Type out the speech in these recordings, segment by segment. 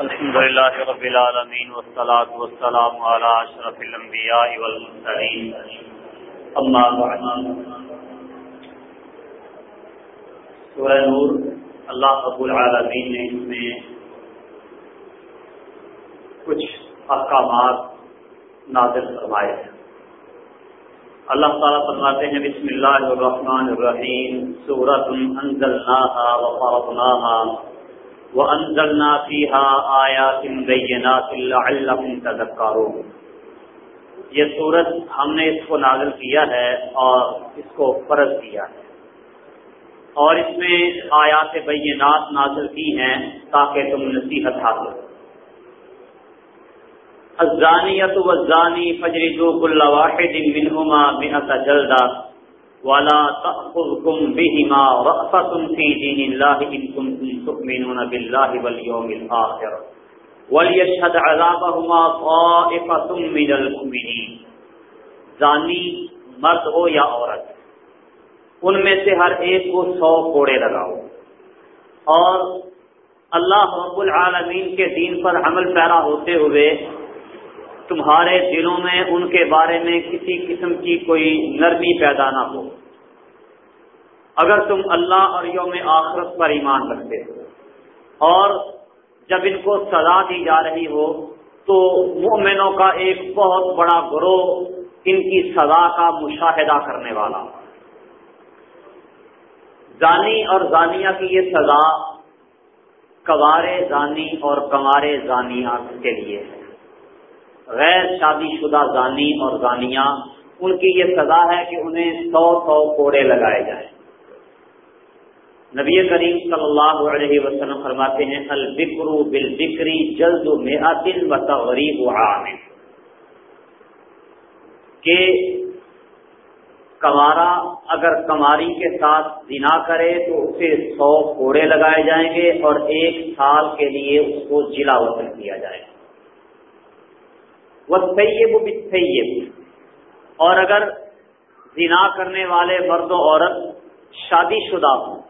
الحمد لله رب العالمين والصلاة والسلام على أشرف الأنبياء والمرسلين. أما بعد سورہ نور، اللہ رب العالمین نے اس میں کچھ احکامات نازل فرمائے ہیں۔ اللہ تعالیٰ فرماتے ہیں، بسم اللہ الرحمن الرحیم سورت انزلناها وفرضناها وانزلنا فيها آیات بینات لعلکم تذکرون یہ سورت ہم نے اس کو نازل کیا ہے اور اس کو فرض کیا ہے۔ اور اس میں آیات بینات نازل کی ہیں تاکہ تم نصیحت حاصل الزانیت والزانی فجردو کل واحد منہما مئت جلدہ ولا تأخذكم بهما رأفة في دين الله إن كنتم تؤمنون بالله واليوم الآخر وليشهد عذابهما طائفة من المؤمنين. زانی مرد ہو یا عورت، ان میں سے ہر ایک کو سو کوڑے لگاؤ اور اللہ رب العالمین کے دین پر عمل پیرا ہوتے ہوئے تمہارے دلوں میں ان کے بارے میں کسی قسم کی کوئی نرمی پیدا نہ ہو۔ اگر تم اللہ اور یوم آخرت پر ایمان رکھتے ہو اور جب ان کو سزا دی جا رہی ہو تو مومنوں کا ایک بہت بڑا گروہ ان کی سزا کا مشاہدہ کرنے والا زانی اور زانیہ کی یہ سزا کوارے زانی اور کمارے زانیہ کے لیے ہے۔ غیر شادی شدہ زانی اور زانیہ، ان کی یہ سزا ہے کہ انہیں سو سو کوڑے لگائے جائیں۔ نبی کریم صلی اللہ علیہ وسلم فرماتے ہیں، البکر بل بکری جلد میں و تغریب کہ کمارا اگر کماری کے ساتھ زنا کرے تو اسے سو کوڑے لگائے جائیں گے اور ایک سال کے لیے اس کو جلا وطن کیا جائے گا۔ وہ سیب سیب اور اگر زنا کرنے والے مرد و عورت شادی شدہ ہوں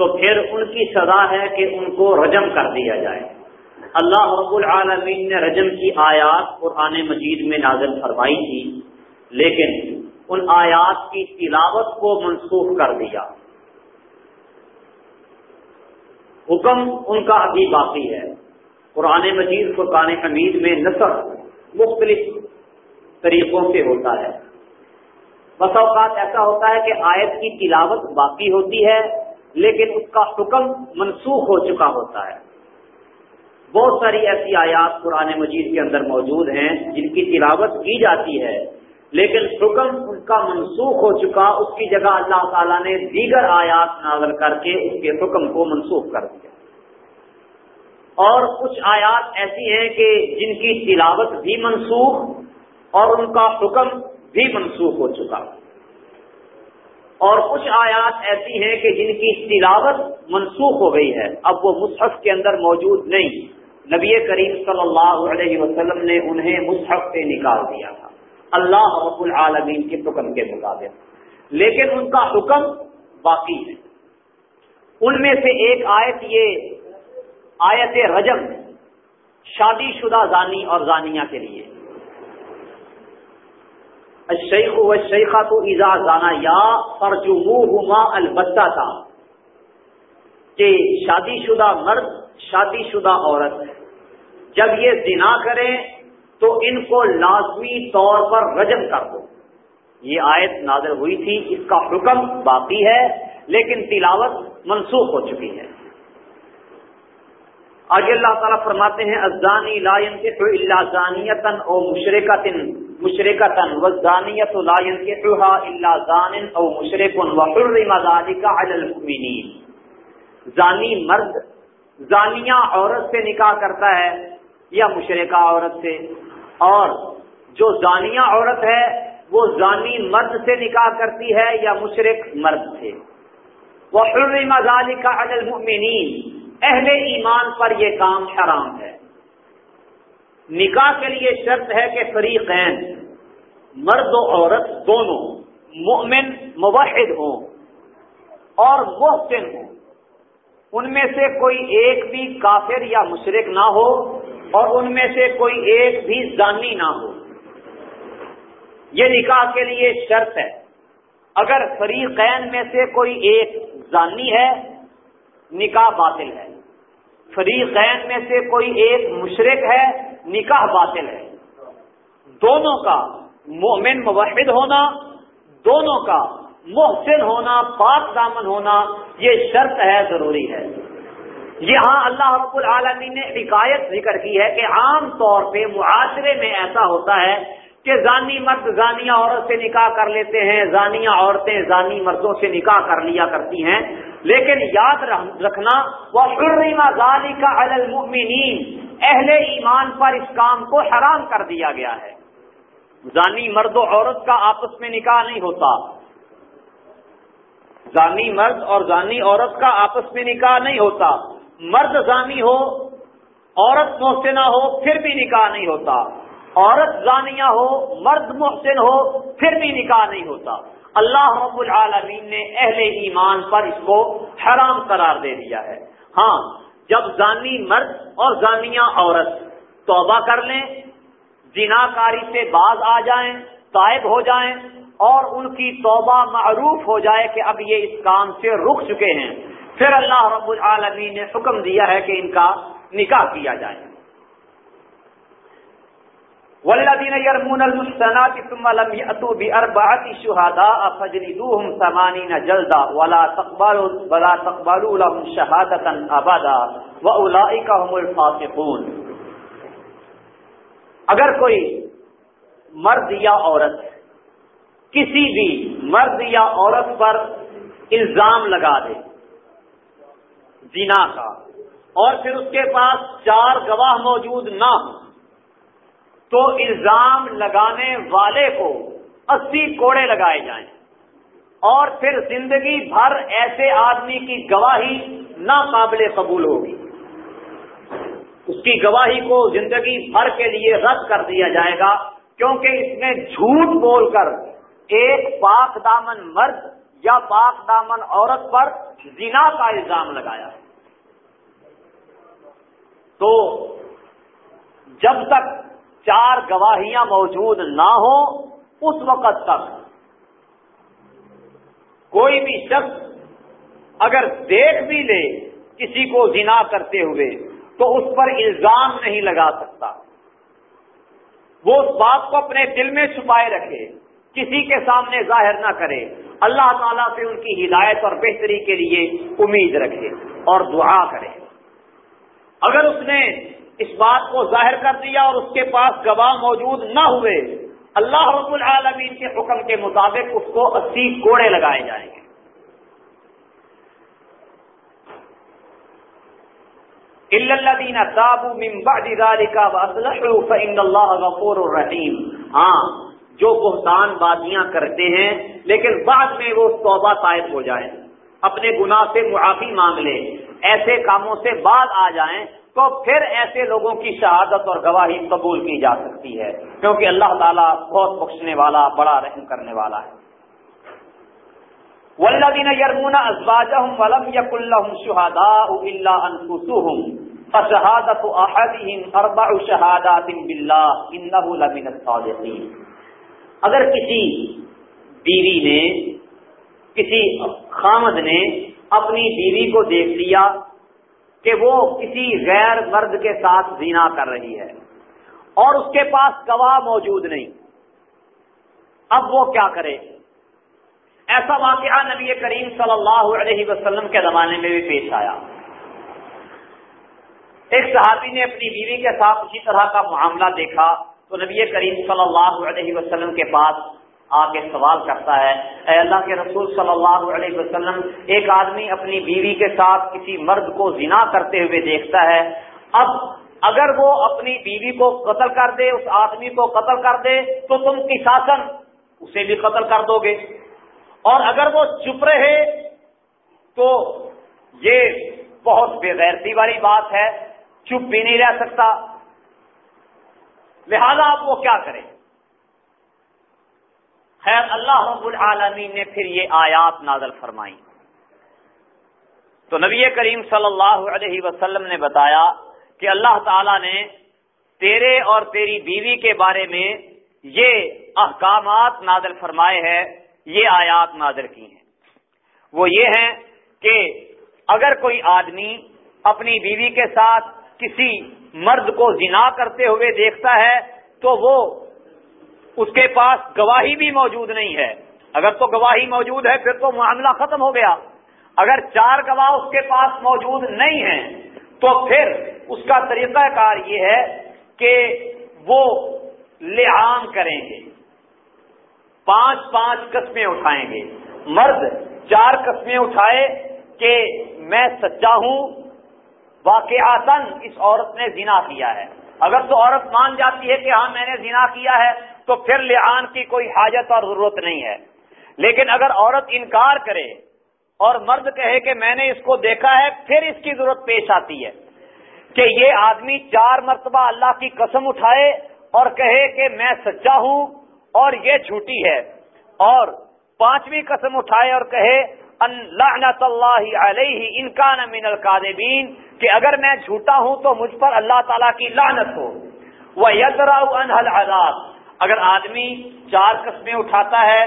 تو پھر ان کی سزا ہے کہ ان کو رجم کر دیا جائے۔ اللہ رب العالمین نے رجم کی آیات قرآن مجید میں نازل فرمائی تھی، لیکن ان آیات کی تلاوت کو منسوخ کر دیا۔ حکم ان کا ابھی باقی ہے۔ قرآن مجید قرآن حمید میں نثر مختلف طریقوں سے ہوتا ہے۔ بس اوقات ایسا ہوتا ہے کہ آیت کی تلاوت باقی ہوتی ہے لیکن اس کا حکم منسوخ ہو چکا ہوتا ہے۔ بہت ساری ایسی آیات قرآن مجید کے اندر موجود ہیں جن کی تلاوت کی جاتی ہے، لیکن حکم ان کا منسوخ ہو چکا، اس کی جگہ اللہ تعالیٰ نے دیگر آیات نازل کر کے اس کے حکم کو منسوخ کر دیا۔ اور کچھ آیات ایسی ہیں کہ جن کی تلاوت بھی منسوخ اور ان کا حکم بھی منسوخ ہو چکا۔ اور کچھ آیات ایسی ہیں کہ جن کی تلاوت منسوخ ہو گئی ہے، اب وہ مصحف کے اندر موجود نہیں۔ نبی کریم صلی اللہ علیہ وسلم نے انہیں مصحف سے نکال دیا تھا۔ اللہ رب العالمین کے حکم کے مطابق۔ لیکن ان کا حکم باقی ہے۔ ان میں سے ایک آیت یہ آیت رجم شادی شدہ زانی اور زانیہ کے لیے۔ شیخ و شیخا تو ایزا زانا، یا فرجما البتہ تھا کہ شادی شدہ مرد، شادی شدہ عورت جب یہ زنا کریں تو ان کو لازمی طور پر رجم کر دو۔ یہ آیت نازل ہوئی تھی، اس کا حکم باقی ہے، لیکن تلاوت منسوخ ہو چکی ہے۔ آگے اللہ تعالیٰ فرماتے ہیں ازانی لائن کے تو اللہ زانیتن او مشرقہ تن مشرقہ تن و زانیت زان او مشرقن و حرم کا زانی مرد زانیہ عورت سے نکاح کرتا ہے یا مشرقہ عورت سے، اور جو زانیہ عورت ہے، وہ زانی مرد سے نکاح کرتی ہے یا مشرق مرد سے۔ وہ حرم کا المؤمنین اہل ایمان پر یہ کام حرام ہے۔ نکاح کے لیے شرط ہے کہ فریقین، مرد و عورت دونوں مومن موحد ہوں اور محسن ہوں۔ ان میں سے کوئی ایک بھی کافر یا مشرق نہ ہو اور ان میں سے کوئی ایک بھی زانی نہ ہو۔ یہ نکاح کے لیے شرط ہے۔ اگر فریقین میں سے کوئی ایک زانی ہے، نکاح باطل ہے۔ فریقین میں سے کوئی ایک مشرق ہے نکاح باطل ہے۔ دونوں کا مومن موحد ہونا، دونوں کا محسن ہونا، پاک دامن ہونا، یہ شرط ہے، ضروری ہے۔ یہاں اللہ رب العالمین نے حکایت ذکر کی ہے کہ عام طور پہ معاشرے میں ایسا ہوتا ہے کہ زانی مرد زانیہ عورت سے نکاح کر لیتے ہیں زانیہ عورتیں زانی مردوں سے نکاح کر لیا کرتی ہیں۔ لیکن یاد رکھنا وہ غالی کا المؤمنین اہل ایمان پر اس کام کو حرام کر دیا گیا ہے۔ زانی مرد و عورت کا آپس میں نکاح نہیں ہوتا۔ زانی مرد اور زانی عورت کا آپس میں نکاح نہیں ہوتا۔ مرد زانی ہو، عورت محسنہ ہو، پھر بھی نکاح نہیں ہوتا۔ عورت زانیہ ہو، مرد محسن ہو، پھر بھی نکاح نہیں ہوتا۔ اللہ رب العالمین نے اہل ایمان پر اس کو حرام قرار دے دیا ہے۔ ہاں جب زانی مرد اور زانیہ عورت، توبہ کر لیں جنا کاری سے باز آ جائیں طائب ہو جائیں اور ان کی توبہ معروف ہو جائے کہ اب یہ اس کام سے رک چکے ہیں۔ پھر اللہ رب العالمین نے حکم دیا ہے کہ ان کا نکاح کیا جائے۔ والذین یرمون المحسنات ثم لم یأتوا بأربعة شهداء فجلدوهم ثمانین جلدا ولا تقبلوا ولا تقبلوا لهم شهادة ابدا واولئک هم الفاسقون۔ اگر کوئی مرد یا عورت کسی بھی مرد یا عورت پر الزام لگا دے، زنا کا، اور پھر اس کے پاس چار گواہ موجود نہ ہوں تو الزام لگانے والے کو اسی کوڑے لگائے جائیں۔ اور پھر زندگی بھر ایسے آدمی کی گواہی ناقابل قبول ہوگی۔ اس کی گواہی کو زندگی بھر کے لیے رد کر دیا جائے گا، کیونکہ اس نے جھوٹ بول کر ایک پاک دامن مرد یا پاک دامن عورت پر زنا کا الزام لگایا۔ تو جب تک چار گواہیاں موجود نہ ہوں اس وقت تک۔ کوئی بھی شخص اگر دیکھ بھی لے کسی کو زنا کرتے ہوئے تو اس پر الزام نہیں لگا سکتا۔ وہ اس بات کو اپنے دل میں چھپائے رکھے، کسی کے سامنے ظاہر نہ کرے۔ اللہ تعالیٰ سے ان کی ہدایت اور بہتری کے لیے امید رکھے اور دعا کرے۔ اگر اس نے اس بات کو ظاہر کر دیا اور اس کے پاس گواہ موجود نہ ہوئے، اللہ رب العالمین کے حکم کے مطابق اس کو اسی کوڑے لگائے جائیں گے۔ غفور الرحیم۔ ہاں جو بہتان بازیاں کرتے ہیں، لیکن بعد میں وہ توبہ طائب ہو جائیں۔ اپنے گناہ سے معافی مانگ لے ایسے کاموں سے بعد آ جائیں تو پھر ایسے لوگوں کی شہادت اور گواہی قبول کی جا سکتی ہے، کیونکہ اللہ تعالیٰ بہت بخشنے والا، بڑا رحم کرنے والا ہے۔ ولدین یرمون ازواجہم ولم یق الحم شہادا اللہ انفسہم فشہادت احدہم اربع شہادات باللہ انہ لمن الصادقین اگر کسی بیوی نے، کسی خامد نے اپنی بیوی کو دیکھ لیا کہ وہ کسی غیر مرد کے ساتھ زینا کر رہی ہے اور اس کے پاس گواہ موجود نہیں۔ اب وہ کیا کرے؟ ایسا واقعہ نبی کریم صلی اللہ علیہ وسلم کے زمانے میں بھی پیش آیا۔ ایک صحابی نے اپنی بیوی کے ساتھ اسی طرح کا معاملہ دیکھا تو نبی کریم صلی اللہ علیہ وسلم کے پاس آ کے سوال کرتا ہے، اے اللہ کے رسول صلی اللہ علیہ وسلم، ایک آدمی اپنی بیوی کے ساتھ کسی مرد کو زنا کرتے ہوئے دیکھتا ہے، اب اگر وہ اپنی بیوی کو قتل کر دے، اس آدمی کو قتل کر دے، تو تم کی شاسن اسے بھی قتل کر دو گے۔ اور اگر وہ چپ رہے، تو یہ بہت بے غیرتی والی بات ہے، چپ بھی نہیں رہ سکتا۔ لہذا اب وہ کیا کریں؟ خیر اللہ رب العالمین نے پھر یہ آیات نازل فرمائی۔ تو نبی کریم صلی اللہ علیہ وسلم نے بتایا کہ اللہ تعالی نے تیرے اور تیری بیوی کے بارے میں یہ احکامات نادر فرمائے ہیں، یہ آیات نادر کی ہیں۔ وہ یہ ہیں کہ اگر کوئی آدمی اپنی بیوی کے ساتھ کسی مرد کو زنا کرتے ہوئے دیکھتا ہے تو وہ اس کے پاس گواہی بھی موجود نہیں ہے۔ اگر تو گواہی موجود ہے، پھر تو معاملہ ختم ہو گیا۔ اگر چار گواہ اس کے پاس موجود نہیں ہیں، تو پھر اس کا طریقہ کار یہ ہے کہ وہ لعان کریں گے۔ پانچ پانچ قسمیں اٹھائیں گے۔ مرد چار قسمیں اٹھائے کہ میں سچا ہوں واقعات اس عورت نے زنا کیا ہے۔ اگر تو عورت مان جاتی ہے کہ ہاں میں نے زنا کیا ہے تو پھر لعان کی کوئی حاجت اور ضرورت نہیں ہے۔ لیکن اگر عورت انکار کرے اور مرد کہے کہ میں نے اس کو دیکھا ہے، پھر اس کی ضرورت پیش آتی ہے۔ کہ یہ آدمی چار مرتبہ اللہ کی قسم اٹھائے اور کہے کہ میں سچا ہوں اور یہ جھوٹی ہے۔ اور پانچویں قسم اٹھائے اور کہے لعنت اللہ علیہ انکان من القادبین کہ اگر میں جھوٹا ہوں تو مجھ پر اللہ تعالیٰ کی لعنت ہو۔ وہ یزرا انحل اگر آدمی چار قسمیں اٹھاتا ہے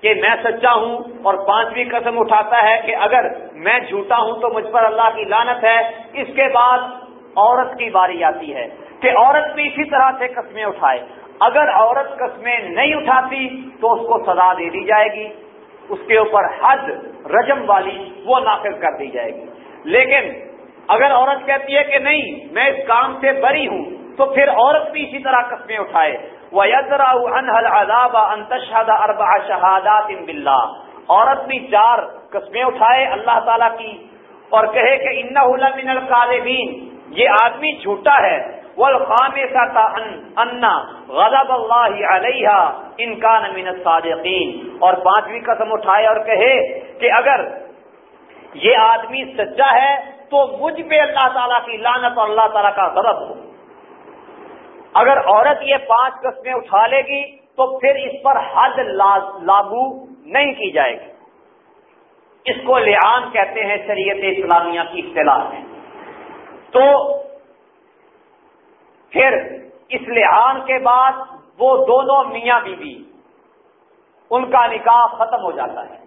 کہ میں سچا ہوں اور پانچویں قسم اٹھاتا ہے کہ اگر میں جھوٹا ہوں تو مجھ پر اللہ کی لانت ہے، اس کے بعد عورت کی باری آتی ہے کہ عورت بھی اسی طرح سے قسمیں اٹھائے۔ اگر عورت قسمیں نہیں اٹھاتی تو اس کو سزا دے دی جائے گی۔ اس کے اوپر حد، رجم والی وہ نافذ کر دی جائے گی۔ لیکن اگر عورت کہتی ہے کہ نہیں، میں اس کام سے بری ہوں تو پھر عورت بھی اسی طرح قسمیں اٹھائے۔ وہ یزرا انحلاب انتشاد اربا شہادات عورت بھی چار قسمیں اٹھائے اللہ تعالیٰ کی اور کہے کہ ان من القالبین یہ آدمی جھوٹا ہے۔ انا غضب اللہ علیہ انکان من الصادقین اور پانچویں قسم اٹھائے اور کہے کہ اگر یہ آدمی سچا ہے تو مجھ پہ اللہ تعالیٰ کی لانت اور اللہ تعالیٰ کا غضب ہو۔ اگر عورت یہ پانچ قسمیں اٹھا لے گی تو پھر اس پر حد لاگو نہیں کی جائے گی۔ اس کو لعان کہتے ہیں شریعت اسلامیہ کی اصطلاح میں۔ تو پھر اس لعان کے بعد وہ دونوں میاں بیوی، ان کا نکاح ختم ہو جاتا ہے۔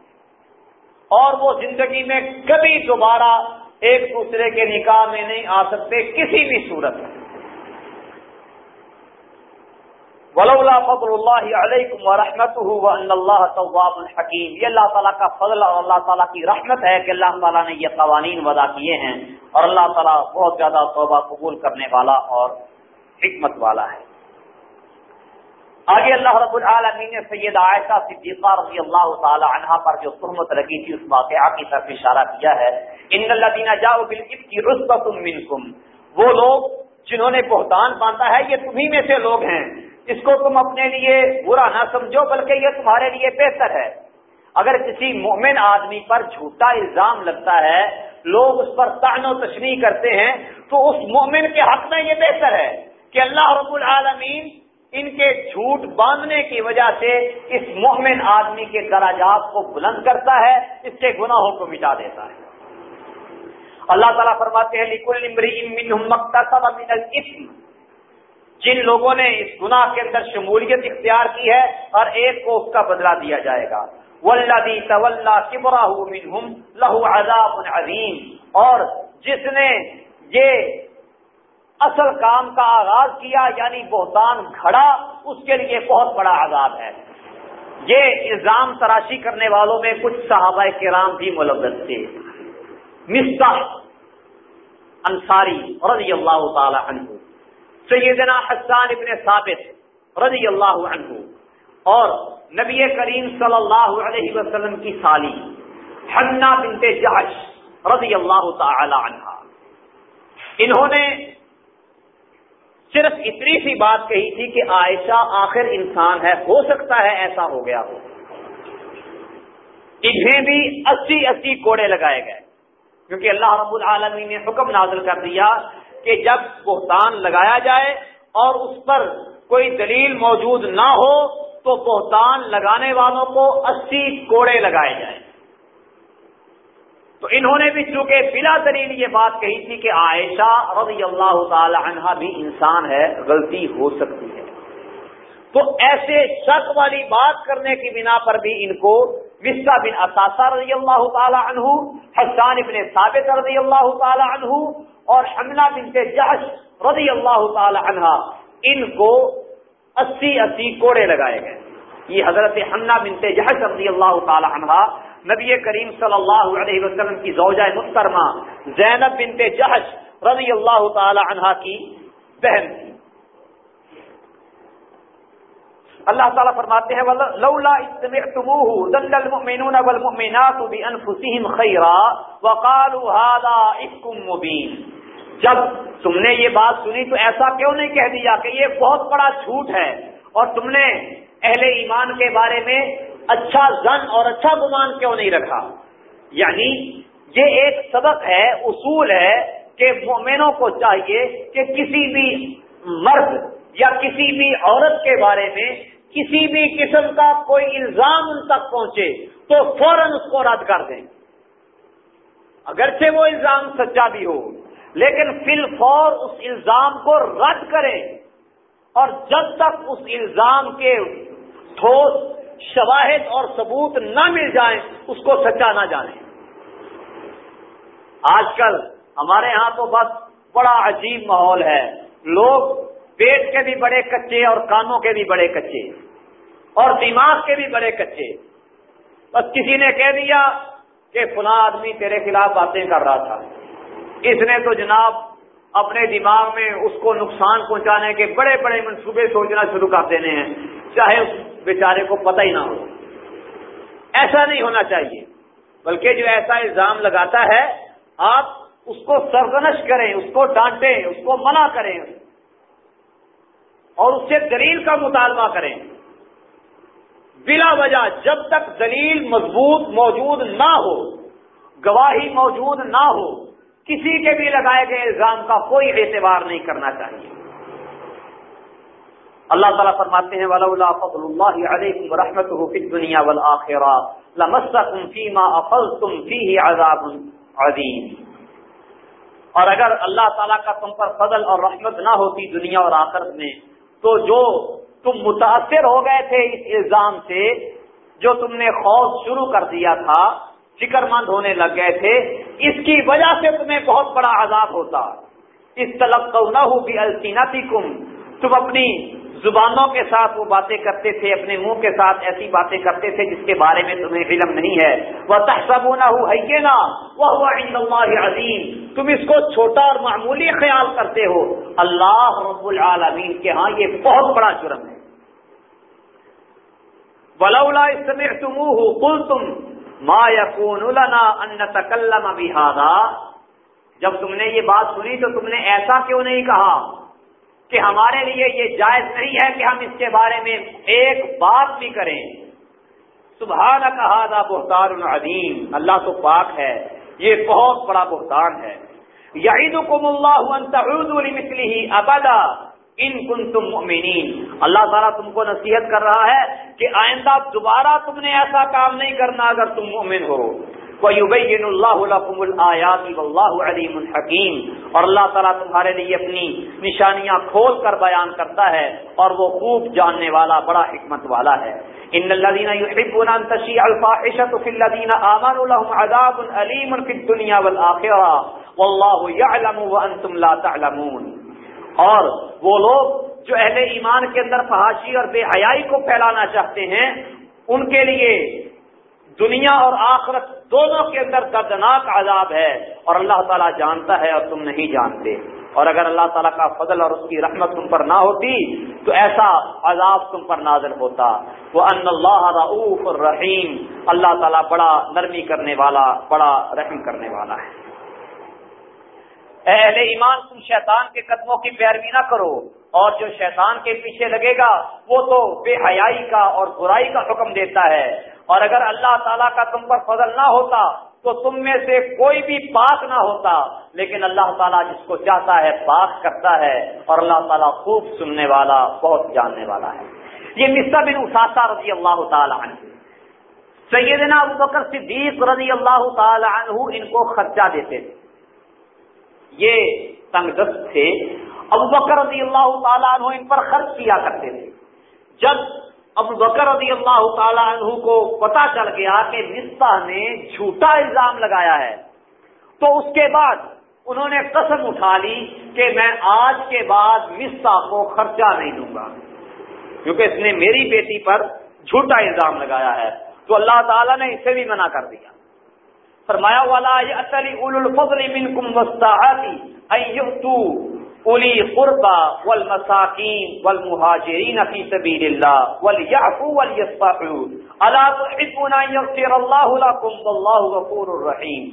اور وہ زندگی میں کبھی دوبارہ ایک دوسرے کے نکاح میں نہیں آ سکتے کسی بھی صورت میں۔ ولولا فضل اللہ علیکم ورحمتہ وان اللہ تواب الحکیم یہ اللہ تعالیٰ کا فضل اور اللہ تعالیٰ کی رحمت ہے کہ اللہ تعالیٰ نے یہ قوانین وضع کیے ہیں اور اللہ تعالیٰ بہت زیادہ توبہ قبول کرنے والا اور حکمت والا ہے۔ آگے اللہ رب العالمین نے سید عائشہ صدیقہ رضی اللہ تعالی عنہ پر جو تہمت لگی تھی، اس واقعہ کی طرف اشارہ کیا ہے۔ ان الذين جاءوا بالافك عصبه منكم وہ لوگ جنہوں نے بہتان باندھا ہے، یہ تمہیں میں سے لوگ ہیں۔ اس کو تم اپنے لیے برا نہ سمجھو، بلکہ یہ تمہارے لیے بہتر ہے۔ اگر کسی مومن آدمی پر جھوٹا الزام لگتا ہے، لوگ اس پر تعن و تشریح کرتے ہیں، تو اس مومن کے حق میں یہ بہتر ہے کہ اللہ رب العالمین ان کے جھوٹ باندھنے کی وجہ سے اس مومن آدمی کے دراجات کو بلند کرتا ہے، اس کے گناہوں کو مٹا دیتا ہے۔ اللہ تعالیٰ فرماتے ہیں جن لوگوں نے اس گناہ کے اندر شمولیت اختیار کی ہے ہر ایک کو اس کا بدلہ دیا جائے گا۔ ولدی طول کبرا لہو عذاب عظیم اور جس نے یہ اصل کام کا آغاز کیا یعنی بہتان کھڑا اس کے لیے بہت بڑا عذاب ہے۔ یہ الزام تراشی کرنے والوں میں کچھ صحابہ کرام بھی ملوث تھے۔ مستح انصاری رضی اللہ تعالی عنہ۔ سیدنا حسان ابن ثابت رضی اللہ عنہ اور نبی کریم صلی اللہ علیہ وسلم کی سالی حنا بنت جعش رضی اللہ تعالی عنہ۔ انہوں نے صرف اتنی سی بات کہی تھی کہ عائشہ آخر انسان ہے، ہو سکتا ہے ایسا ہو گیا ہو۔ انہیں بھی اسی اسی کوڑے لگائے گئے۔ کیونکہ اللہ رب العالمین نے حکم نازل کر دیا کہ جب بہتان لگایا جائے اور اس پر کوئی دلیل موجود نہ ہو تو بہتان لگانے والوں کو اسی کوڑے لگائے جائیں۔ تو انہوں نے بھی چونکہ بلا دلیل یہ بات کہی تھی کہ عائشہ رضی اللہ تعالی عنہ بھی انسان ہے، غلطی ہو سکتی ہے۔ تو ایسے شک والی بات کرنے کی بنا پر بھی ان کو وسا بن اثاثہ رضی اللہ تعالی عنہ، حسان ابن ثابت رضی اللہ تعالی عنہ اور حملہ بنت جہش رضی اللہ تعالی عنہ ان کو اسی اسی کوڑے لگائے گئے۔ یہ حضرت حملہ بنت جہش رضی اللہ تعالی عنہ نبی کریم صلی اللہ علیہ وسلم کی زوجہ محترمہ زینب بنت جہش رضی اللہ تعالی عنہ کی بہن تھی۔ اللہ تعالیٰ فرماتے ہیں لولا استمعتموه ذل المؤمنون والمؤمنات بانفسهم خيرا وقالوا هذا افك مبين. جب تم نے یہ بات سنی تو ایسا کیوں نہیں کہہ دیا کہ یہ بہت بڑا جھوٹ ہے؟ اور تم نے اہل ایمان کے بارے میں اچھا زن اور اچھا گمان کیوں نہیں رکھا؟ یعنی یہ ایک سبق ہے، اصول ہے کہ مومنوں کو چاہیے کہ کسی بھی مرد یا کسی بھی عورت کے بارے میں کسی بھی قسم کا کوئی الزام ان تک پہنچے تو فوراً اس کو رد کر دیں۔ اگرچہ وہ الزام سچا بھی ہو، لیکن فل فور اس الزام کو رد کریں۔ اور جب تک اس الزام کے ٹھوس، شواہد اور ثبوت نہ مل جائیں، اس کو سچا نہ جانیں۔ آج کل ہمارے ہاں تو بس بڑا عجیب ماحول ہے۔ لوگ پیٹ کے بھی بڑے کچے اور کانوں کے بھی بڑے کچے اور دماغ کے بھی بڑے کچے۔ بس کسی نے کہہ دیا کہ فلاں آدمی تیرے خلاف باتیں کر رہا تھا۔ اس نے تو جناب اپنے دماغ میں اس کو نقصان پہنچانے کے بڑے بڑے منصوبے سوچنا شروع کر دینے ہیں، چاہے اس بیچارے کو پتہ ہی نہ ہو۔ ایسا نہیں ہونا چاہیے، بلکہ جو ایسا الزام لگاتا ہے، آپ اس کو سرگنش کریں، اس کو ڈانٹیں، اس کو منع کریں اور اس سے دلیل کا مطالبہ کریں۔ بلا وجہ جب تک دلیل مضبوط موجود نہ ہو، گواہی موجود نہ ہو، کسی کے بھی لگائے گئے الزام کا کوئی اعتبار نہیں کرنا چاہیے۔ اللہ تعالیٰ فرماتے ہیں ولا فضل اللہ رحمت دنیا والآخرہ لمسکم فیما افضتم فیہ عذاب عظیم اور اگر اللہ تعالیٰ کا تم پر فضل اور رحمت نہ ہوتی دنیا اور آخرت میں تو جو تم متاثر ہو گئے تھے اس الزام سے، جو تم نے خوف شروع کر دیا تھا، فکر مند ہونے لگ گئے تھے، اس کی وجہ سے تمہیں بہت بڑا عذاب ہوتا۔ اس طلب تو نہ ہوگی السینتی کم تم اپنی زبانوں کے ساتھ وہ باتیں کرتے تھے، اپنے منہ کے ساتھ ایسی باتیں کرتے تھے جس کے بارے میں تمہیں علم نہیں ہے۔ وہ تحسب نہ ہو ہے نا وہ عظیم تم اس کو چھوٹا اور معمولی خیال کرتے ہو۔ اللہ رب العالمین کے ہاں یہ بہت بڑا جرم ہے۔ ولولا استمعتموه قلتم ما يكون لنا ان نتكلم بهذا۔ جب تم نے یہ بات سنی تو تم نے ایسا کیوں نہیں کہا؟ کہ ہمارے لیے یہ جائز نہیں ہے کہ ہم اس کے بارے میں ایک بات بھی کریں۔ سبحان کہا بہتار عظیم۔ اللہ تو پاک ہے۔ یہ بہت بڑا بہتان ہے۔ یعیدکم اللہ ان ابدا ان کنتم مؤمنین۔ اللہ تعالیٰ تم کو نصیحت کر رہا ہے کہ آئندہ دوبارہ تم نے ایسا کام نہیں کرنا اگر تم مؤمن ہو۔ وَيُبَيِّنُ اللَّهُ لَكُمُ الْآيَاتِ وَاللَّهُ عَلِيمٌ حَكِيمٌ۔ اور اللہ تعالیٰ تمہارے لیے اپنی نشانیاں کھول کر بیان کرتا ہے اور وہ خوب جاننے والا، بڑا حکمت والا ہے۔ ان الذين يحبون ان تشيع الفاحشه في الذين امنوا لهم عذاب اليم في الدنيا والاخره والله يعلم وانتم لا تعلمون۔ اور وہ لوگ جو اہل ایمان کے اندر فحاشی اور بے حیائی کو پھیلانا چاہتے ہیں، ان کے لیے دنیا اور آخرت دونوں کے اندر دردناک عذاب ہے اور اللہ تعالیٰ جانتا ہے اور تم نہیں جانتے۔ اور اگر اللہ تعالیٰ کا فضل اور اس کی رحمت تم پر نہ ہوتی تو ایسا عذاب تم پر نازل ہوتا۔ وہ ان اللہ رعوف الرحیم اللہ تعالیٰ بڑا نرمی کرنے والا، بڑا رحم کرنے والا ہے۔ اہل ایمان، تم شیطان کے قدموں کی پیروی نہ کرو۔ اور جو شیطان کے پیچھے لگے گا، وہ تو بے حیائی کا اور برائی کا حکم دیتا ہے۔ اور اگر اللہ تعالیٰ کا تم پر فضل نہ ہوتا تو تم میں سے کوئی بھی پاک نہ ہوتا، لیکن اللہ تعالیٰ جس کو چاہتا ہے پاک کرتا ہے اور اللہ تعالیٰ خوب سننے والا، بہت جاننے والا ہے۔ یہ مصر بن اساسا رضی اللہ تعالیٰ عنہ۔ سیدنا ابو بکر صدیق رضی اللہ تعالی عنہ ان کو خرچہ دیتے تھے۔ یہ تنگ دست تھے۔ ابو بکر رضی اللہ تعالیٰ عنہ ان پر خرچ کیا کرتے تھے۔ جب ابو بکر رضی اللہ تعالیٰ عنہ کو پتا چل گیا کہ نستا نے جھوٹا الزام لگایا ہے۔ تو اس کے بعد انہوں نے قسم اٹھا لی کہ میں آج کے بعد مستا کو خرچہ نہیں دوں گا۔ کیونکہ اس نے میری بیٹی پر جھوٹا الزام لگایا ہے۔ تو اللہ تعالیٰ نے اسے بھی منع کر دیا۔ فرمایا والا اول الفضل منکم اولی قربا والمساکین والمهاجرین فی سبیل اللہ وليعفوا وليصفحوا الا تحبون ان يغفر الله لكم والله غفور الرحیم.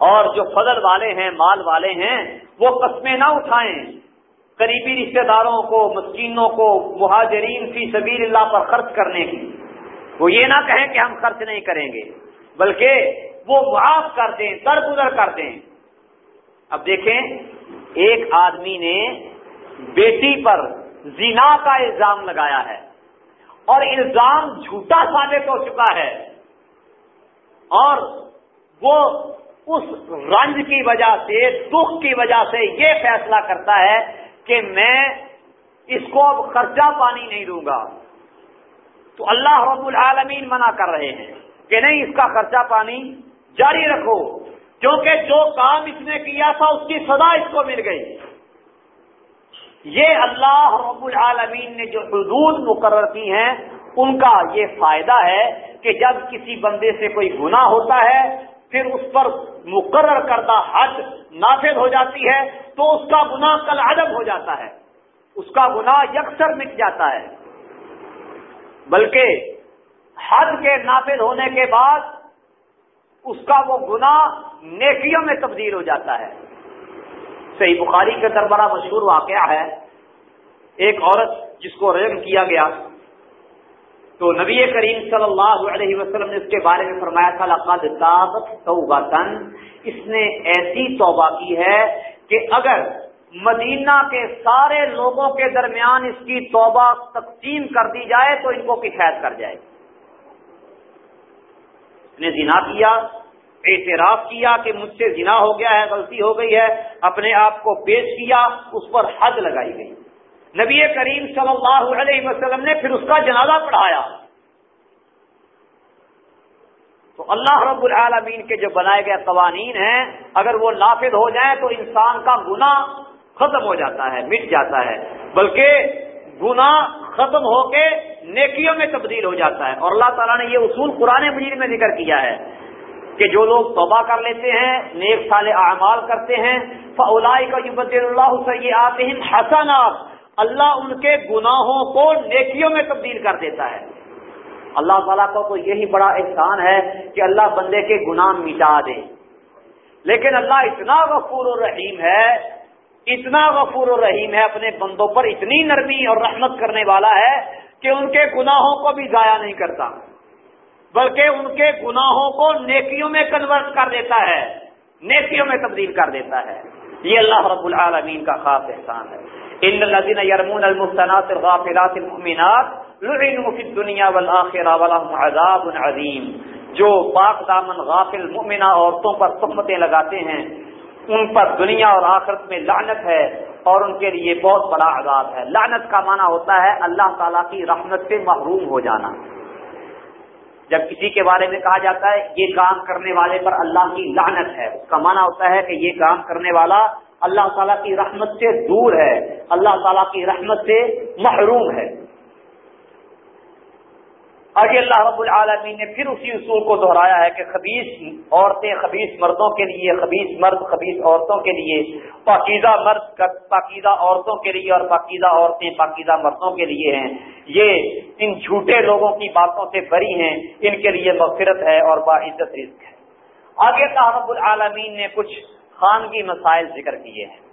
اور جو فضل والے ہیں، مال والے ہیں، وہ قسمیں نہ اٹھائیں. قریبی رشتہ داروں کو، مسکینوں کو، مہاجرین فی سبیل اللہ پر خرچ کرنے کی. وہ یہ نہ کہیں کہ ہم خرچ نہیں کریں گے، بلکہ وہ معاف کر دیں، درگزر کر دیں. اب دیکھیں ایک آدمی نے بیٹی پر زنا کا الزام لگایا ہے اور الزام جھوٹا ثابت ہو چکا ہے اور وہ اس رنج کی وجہ سے، دکھ کی وجہ سے یہ فیصلہ کرتا ہے کہ میں اس کو اب خرچہ پانی نہیں دوں گا۔ تو اللہ رب العالمین منع کر رہے ہیں کہ نہیں، اس کا خرچہ پانی جاری رکھو۔ کیونکہ جو کام اس نے کیا تھا اس کی سزا اس کو مل گئی۔ یہ اللہ رب العالمین نے جو حدود مقرر کی ہیں، ان کا یہ فائدہ ہے کہ جب کسی بندے سے کوئی گناہ ہوتا ہے، پھر اس پر مقرر کردہ حد نافذ ہو جاتی ہے، تو اس کا گناہ کل عدم ہو جاتا ہے۔ اس کا گناہ یکسر مٹ جاتا ہے۔ بلکہ حد کے نافذ ہونے کے بعد، اس کا وہ گنا نیکیوں میں تبدیل ہو جاتا ہے۔ صحیح بخاری کا دربارہ مشہور واقعہ ہے۔ ایک عورت جس کو رحم کیا گیا، تو نبی کریم صلی اللہ علیہ وسلم نے اس کے بارے میں فرمایا تھا، لقد تابت اس نے ایسی توبہ کی ہے کہ اگر مدینہ کے سارے لوگوں کے درمیان اس کی توبہ تقسیم کر دی جائے تو ان کو کفایت کر جائے۔ نے زنا کیا اعتراف کیا کہ مجھ سے زنا ہو گیا ہے، غلطی ہو گئی ہے، اپنے آپ کو پیش کیا، اس پر حد لگائی گئی۔ نبی کریم صلی اللہ علیہ وسلم نے پھر اس کا جنازہ پڑھایا۔ تو اللہ رب العالمین کے جو بنائے گئے قوانین ہیں، اگر وہ نافذ ہو جائیں تو انسان کا گناہ ختم ہو جاتا ہے، مٹ جاتا ہے۔ بلکہ گنا ختم ہو کے نیکیوں میں تبدیل ہو جاتا ہے۔ اور اللہ تعالیٰ نے یہ اصول قرآن مجید میں ذکر کیا ہے۔ کہ جو لوگ توبہ کر لیتے ہیں، نیک سال اعمال کرتے ہیں فلائی کا اللہ سے حسنات، اللہ ان کے گناہوں کو نیکیوں میں تبدیل کر دیتا ہے۔ اللہ تعالیٰ کا تو یہی بڑا احسان ہے کہ اللہ بندے کے گناہ مٹا دے۔ لیکن اللہ اتنا غفور الرحیم ہے، اتنا غفور الرحیم ہے، اپنے بندوں پر اتنی نرمی اور رحمت کرنے والا ہے کہ ان کے گناہوں کو بھی ضائع نہیں کرتا۔ بلکہ ان کے گناہوں کو نیکیوں میں کنورٹ کر دیتا ہے، نیکیوں میں تبدیل کر دیتا ہے۔ یہ اللہ رب العالمین کا خاص احسان ہے۔ ان الذين يرمون المحصنات الغافلات المؤمنات لعنوا في الدنيا والاخره ولهم عذاب عظيم جو پاک دامن غافل مؤمنہ عورتوں پر تہمتیں لگاتے ہیں، ان پر دنیا اور آخرت میں لعنت ہے اور ان کے لیے بہت بڑا عذاب ہے۔ لعنت کا معنی ہوتا ہے اللہ تعالیٰ کی رحمت سے محروم ہو جانا۔ جب کسی کے بارے میں کہا جاتا ہے یہ کام کرنے والے پر اللہ کی لعنت ہے۔ اس کا معنی ہوتا ہے کہ یہ کام کرنے والا اللہ تعالیٰ کی رحمت سے دور ہے۔ اللہ تعالیٰ کی رحمت سے محروم ہے۔ آگے اللہ رب العالمین نے پھر اسی اصول کو دہرایا ہے کہ خبیص عورتیں خبیص مردوں کے لیے خبیص مرد خبیص عورتوں کے لیے، پاکیزہ مرد، پاکیزہ عورتوں کے لیے اور پاکیزہ عورتیں پاکیزہ مردوں کے لیے ہیں۔ یہ ان جھوٹے لوگوں کی باتوں سے بری ہیں۔ ان کے لیے مغفرت ہے اور باعزت رزق ہے۔ آگے اللہ رب العالمین نے کچھ خانگی مسائل ذکر کیے ہیں۔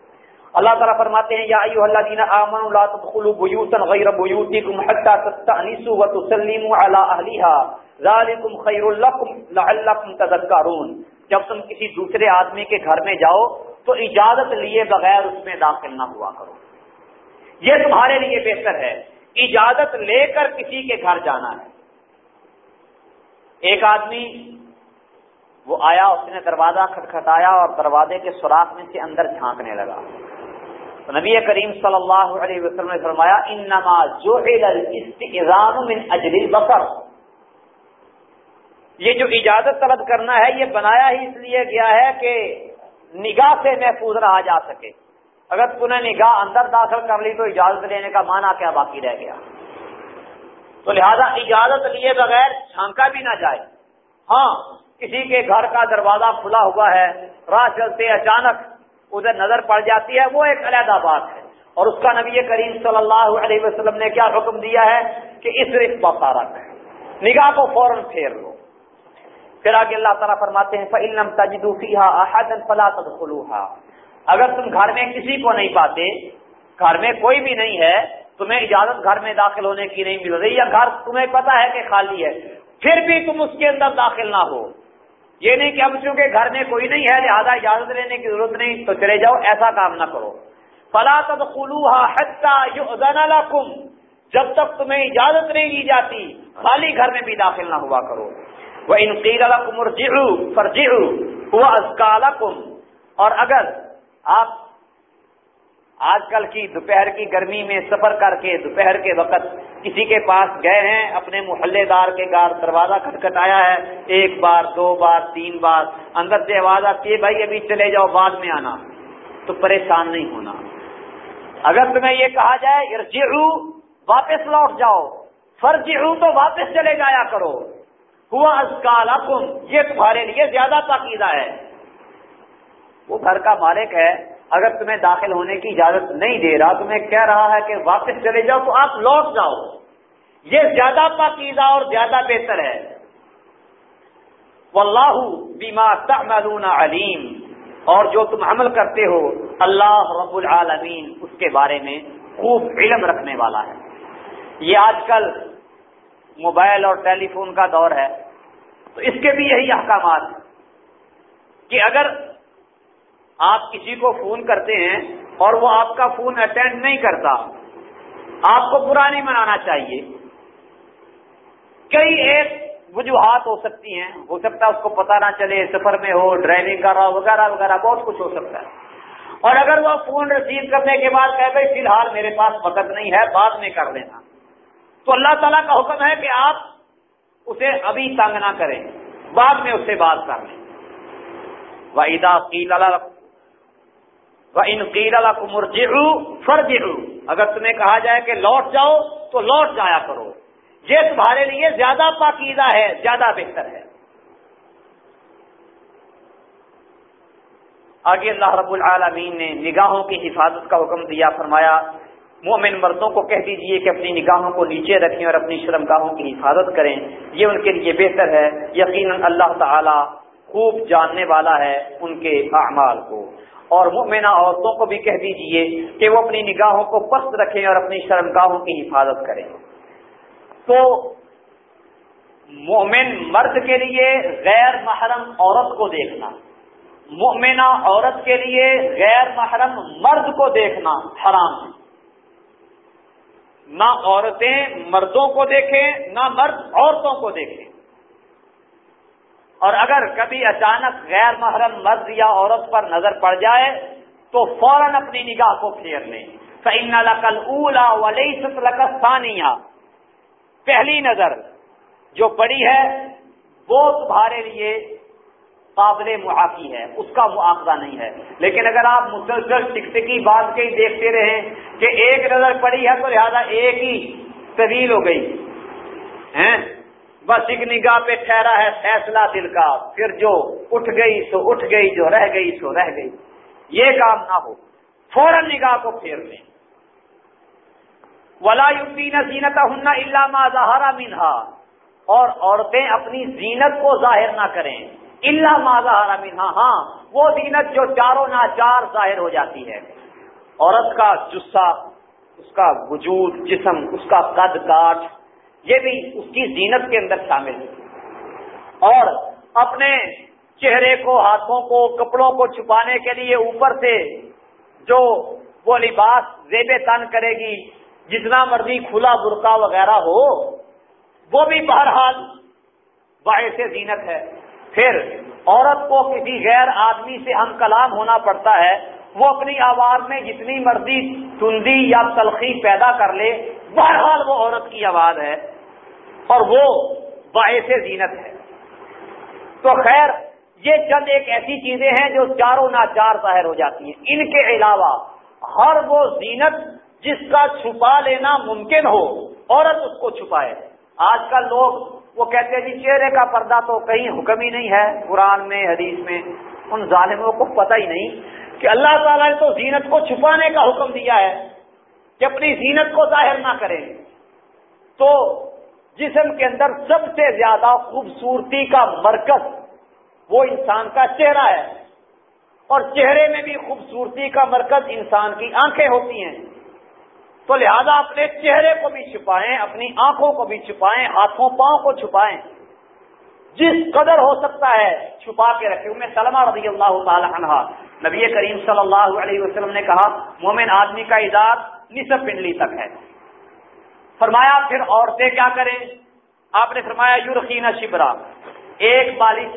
اللہ تعالیٰ فرماتے ہیں، یا ایوہ اللہ الذین آمنوا لا تدخلوا بیوتا غیر بیوتکم حتی تستعنسوا وتسلیموا علی اہلیہا ذالکم خیر لکم لعلکم تذکرون۔ جب تم کسی دوسرے آدمی کے گھر میں جاؤ، تو اجازت لیے بغیر اس میں داخل نہ ہوا کرو۔ یہ تمہارے لیے بہتر ہے۔ اجازت لے کر کسی کے گھر جانا ہے۔ ایک آدمی، وہ آیا، اس نے دروازہ کھٹکھٹایا اور دروازے کے سوراخ میں سے اندر جھانکنے لگا۔ تو نبی کریم صلی اللہ علیہ وسلم نے فرمایا، انما جو من اجل بسر یہ جو اجازت طلب کرنا ہے، یہ بنایا ہی اس لیے گیا ہے کہ نگاہ سے محفوظ رہا جا سکے۔ اگر تم نے نگاہ اندر داخل کر لی تو اجازت لینے کا معنی کیا باقی رہ گیا؟ تو لہذا اجازت لیے بغیر چھانکا بھی نہ جائے۔ ہاں کسی کے گھر کا دروازہ کھلا ہوا ہے، راہ چلتے اچانک ادھر نظر پڑ جاتی ہے، وہ ایک علیحدہ بات ہے۔ اور اس کا نبی کریم صلی اللہ علیہ وسلم نے کیا حکم دیا ہے کہ اس رقب رکھ نگاہ کو فوراً پھیر لو۔ پھر آگے اللہ تعالیٰ فرماتے ہیں فعلم فلا اگر تم گھر میں کسی کو نہیں پاتے، گھر میں کوئی بھی نہیں ہے، تمہیں اجازت گھر میں داخل ہونے کی نہیں مل رہی، یا گھر تمہیں پتا ہے کہ خالی ہے، پھر بھی تم اس کے اندر داخل نہ ہو۔ یہ نہیں کہ اب چونکہ گھر میں کوئی نہیں ہے، لہٰذا اجازت لینے کی ضرورت نہیں، تو چلے جاؤ، ایسا کام نہ کرو۔ فلا لكم۔ جب تک تمہیں اجازت نہیں دی جاتی، خالی گھر میں بھی داخل نہ ہوا کرو۔ وہ انقیر هو ازكى لكم۔ اور اگر آپ آج کل کی دوپہر کی گرمی میں سفر کر کے دوپہر کے وقت کسی کے پاس گئے ہیں، اپنے محلے دار کے گار دروازہ کھٹکھٹایا ہے، ایک بار، دو بار، تین بار، اندر سے آواز آتی ہے، بھائی، ابھی چلے جاؤ، بعد میں آنا۔ تو پریشان نہیں ہونا۔ اگر تمہیں یہ کہا جائے، ارجعو، واپس لوٹ جاؤ۔ فرجعو تو واپس چلے جایا کرو۔ ہوا ازکال یہ تمہارے لیے زیادہ پاکیزہ ہے۔ وہ گھر کا مالک ہے۔ اگر تمہیں داخل ہونے کی اجازت نہیں دے رہا، تمہیں کہہ رہا ہے کہ واپس چلے جاؤ تو آپ لوٹ جاؤ۔ یہ زیادہ پاکیزہ اور زیادہ بہتر ہے۔ واللہ بما تعملون علیم۔ اور جو تم عمل کرتے ہو، اللہ رب العالمین اس کے بارے میں خوب علم رکھنے والا ہے۔ یہ آج کل موبائل اور ٹیلی فون کا دور ہے۔ تو اس کے بھی یہی احکامات کہ اگر آپ کسی کو فون کرتے ہیں اور وہ آپ کا فون اٹینڈ نہیں کرتا، آپ کو برا نہیں منانا چاہیے۔ کئی ایک وجوہات ہو سکتی ہیں، ہو سکتا ہے اس کو پتا نہ چلے سفر میں ہو ڈرائیونگ کر رہا ہو، وغیرہ وغیرہ، بہت کچھ ہو سکتا ہے۔ اور اگر وہ فون ریسیو کرنے کے بعد کہ بھائی، فی الحال میرے پاس وقت نہیں ہے، بعد میں کر لینا۔ تو اللہ تعالیٰ کا حکم ہے کہ آپ اسے ابھی تنگ نہ کریں، بعد میں اس سے بات کر لیں۔ وحیدہ کی اگر تمہیں کہا جائے کہ لوٹ جاؤ تو لوٹ جایا کرو۔ یہ تمہارے لیے زیادہ پاکیزہ ہے، زیادہ بہتر ہے۔ آگے اللہ رب العالمین نے نگاہوں کی حفاظت کا حکم دیا، فرمایا، مومن مردوں کو کہہ دیجیے کہ اپنی نگاہوں کو نیچے رکھیں اور اپنی شرم گاہوں کی حفاظت کریں۔ یہ ان کے لیے بہتر ہے۔ یقیناً اللہ تعالی خوب جاننے والا ہے ان کے اعمال کو۔ اور مؤمنہ عورتوں کو بھی کہہ دیجیے کہ وہ اپنی نگاہوں کو پست رکھیں اور اپنی شرمگاہوں کی حفاظت کریں۔ تو مومن مرد کے لیے غیر محرم عورت کو دیکھنا، مؤمنہ عورت کے لیے غیر محرم مرد کو دیکھنا حرام ہے۔ نہ عورتیں مردوں کو دیکھیں، نہ مرد عورتوں کو دیکھیں۔ اور اگر کبھی اچانک غیر محرم مرد یا عورت پر نظر پڑ جائے، تو فوراً اپنی نگاہ کو پھیر لیں۔ سعین لقل اولا ولی ثانیہ پہلی نظر جو پڑی ہے، وہ تمہارے لیے قابل معافی ہے، اس کا مواخذہ نہیں ہے۔ لیکن اگر آپ مسلسل ٹکٹکی بات کے ہی دیکھتے رہے کہ ایک نظر پڑی ہے، تو لہذا ایک ہی طویل ہو گئی۔ بس ایک نگاہ پہ ٹھہرا ہے فیصلہ دل کا۔ پھر جو اٹھ گئی سو اٹھ گئی، جو رہ گئی سو رہ گئی۔ یہ کام نہ ہو۔ فوراً نگاہ کو پھیر لیں۔ ولا زینت ہننا علامہ زہرا منہا اور عورتیں اپنی زینت کو ظاہر نہ کریں۔ اللہ ماضا منہا ہاں وہ زینت جو چاروں نہ چار ظاہر ہو جاتی ہے۔ عورت کا جسہ، اس کا وجود جسم، اس کا قد کاٹ یہ بھی اس کی زینت کے اندر شامل ہے۔ اور اپنے چہرے کو، ہاتھوں کو، کپڑوں کو چھپانے کے لیے اوپر سے جو وہ لباس زیب تن کرے گی، جتنا مرضی کھلا برقع وغیرہ ہو، وہ بھی بہرحال باعث زینت ہے۔ پھر عورت کو کسی غیر آدمی سے ہم کلام ہونا پڑتا ہے وہ اپنی آواز میں جتنی مرضی تندی یا تلخی پیدا کر لے، بہرحال وہ عورت کی آواز ہے اور وہ باعث زینت ہے۔ تو خیر، یہ چند ایک ایسی چیزیں ہیں جو چاروں ناچار ظاہر ہو جاتی ہیں۔ ان کے علاوہ ہر وہ زینت جس کا چھپا لینا ممکن ہو، عورت اس کو چھپائے۔ آج کل لوگ وہ کہتے ہیں جی چہرے کا پردہ تو کہیں حکم ہی نہیں ہے، قرآن میں، حدیث میں، ان ظالموں کو پتہ ہی نہیں۔ کہ اللہ تعالیٰ نے تو زینت کو چھپانے کا حکم دیا ہے کہ اپنی زینت کو ظاہر نہ کریں۔ تو جسم کے اندر سب سے زیادہ خوبصورتی کا مرکز وہ انسان کا چہرہ ہے۔ اور چہرے میں بھی خوبصورتی کا مرکز انسان کی آنکھیں ہوتی ہیں۔ تو لہذا اپنے چہرے کو بھی چھپائیں، اپنی آنکھوں کو بھی چھپائیں، ہاتھوں، پاؤں کو چھپائیں۔ جس قدر ہو سکتا ہے چھپا کے رکھے میں سلمہ رضی اللہ تعالی عنہ نبی کریم صلی اللہ علیہ وسلم نے کہا، مومن آدمی کا اجاز نصف پنڈلی تک ہے۔ فرمایا، پھر عورتیں کیا کریں؟ آپ نے فرمایا، یورقین شبرا۔ ایک بالش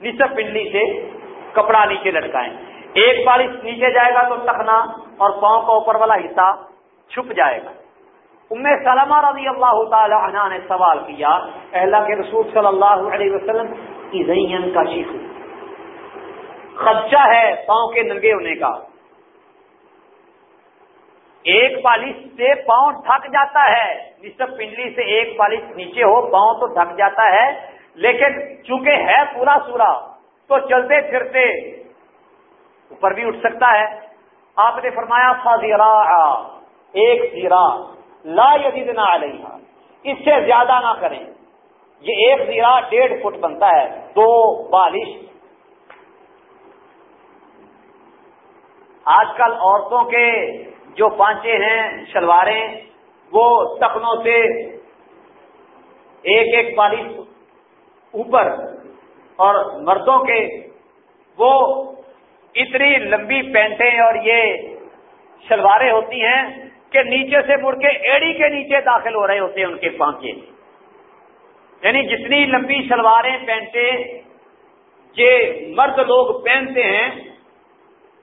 نصف پنڈلی سے کپڑا نیچے لٹکائیں۔ ایک بالش نیچے جائے گا تو تخنا اور پاؤں کا اوپر والا حصہ چھپ جائے گا۔ ام سلمہ رضی اللہ تعالی عنہ نے سوال کیا اللہ کے رسول صلی اللہ علیہ وسلم کی زین کا شیخ۔ خدشہ ہے پاؤں کے ننگے ہونے کا۔ ایک پالش سے پاؤں ڈھک جاتا ہے۔ نصف پنڈلی سے ایک پالش نیچے ہو، پاؤں تو ڈھک جاتا ہے۔ لیکن چونکہ ہے پورا سورا، تو چلتے پھرتے اوپر بھی اٹھ سکتا ہے۔ آپ نے فرمایا فضیرا ایک زیرا، لا یزیدنا علیہ اس سے زیادہ نہ کریں۔ یہ ایک زیرا ڈیڑھ فٹ بنتا ہے۔ دو بالش آج کل عورتوں کے جو پانچے ہیں، شلواریں، وہ تخنوں سے ایک ایک بالش اوپر اور مردوں کے وہ اتنی لمبی پینٹیں اور یہ شلواریں ہوتی ہیں کہ نیچے سے مڑ کے ایڑی کے نیچے داخل ہو رہے ہوتے ہیں ان کے پانچے۔ یعنی جتنی لمبی شلواریں، پینٹیں، یہ مرد لوگ پہنتے ہیں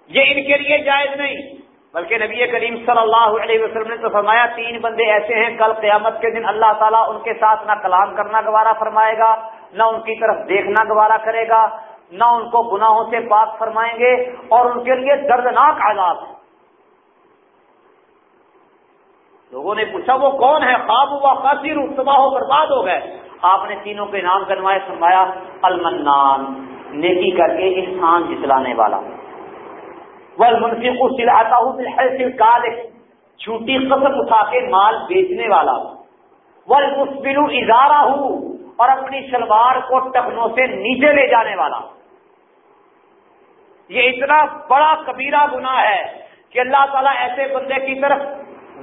یہ ان کے لیے جائز نہیں۔ بلکہ نبی کریم صلی اللہ علیہ وسلم نے تو فرمایا، تین بندے ایسے ہیں، کل قیامت کے دن اللہ تعالیٰ ان کے ساتھ نہ کلام کرنا گوارا فرمائے گا، نہ ان کی طرف دیکھنا گوارا کرے گا، نہ ان کو گناہوں سے پاک فرمائیں گے، اور ان کے لیے دردناک آزاد ہے لوگوں نے پوچھا، وہ کون ہے؟ خواب ہوا، خاصی تباہ ہو برباد ہو گئے۔ آپ نے تینوں کے نام گنوائے، فرمایا، المنان، نیکی کر کے انسان جتلانے والا۔ منفی کو سلاتا ہوں چھوٹی قسم اٹھا کے مال بیچنے والا۔ وہ مسبل ادارہ ہوں اور اپنی شلوار کو ٹکنوں سے نیچے لے جانے والا۔ یہ اتنا بڑا کبیرہ گنا ہے کہ اللہ تعالیٰ ایسے بندے کی طرف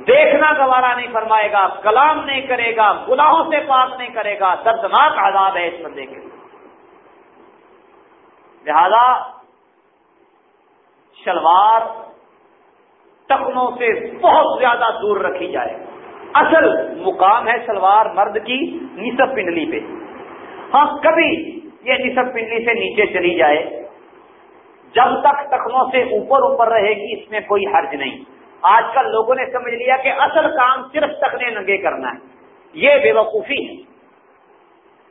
دیکھنا گوارا نہیں فرمائے گا، کلام نہیں کرے گا، گناہوں سے پاک نہیں کرے گا۔ دردناک آزاد ہے اس بندے کے لیے۔ لہذا شلوار ٹکنوں سے بہت زیادہ دور رکھی جائے۔ اصل مقام ہے شلوار مرد کی نصف پنڈلی پہ۔ ہاں کبھی یہ نصف پنڈلی سے نیچے چلی جائے۔ جب تک ٹخنوں سے اوپر اوپر رہے گی، اس میں کوئی حرج نہیں۔ آج کل لوگوں نے سمجھ لیا کہ اصل کام صرف تکنے ننگے کرنا ہے۔ یہ بے وقوفی ہے۔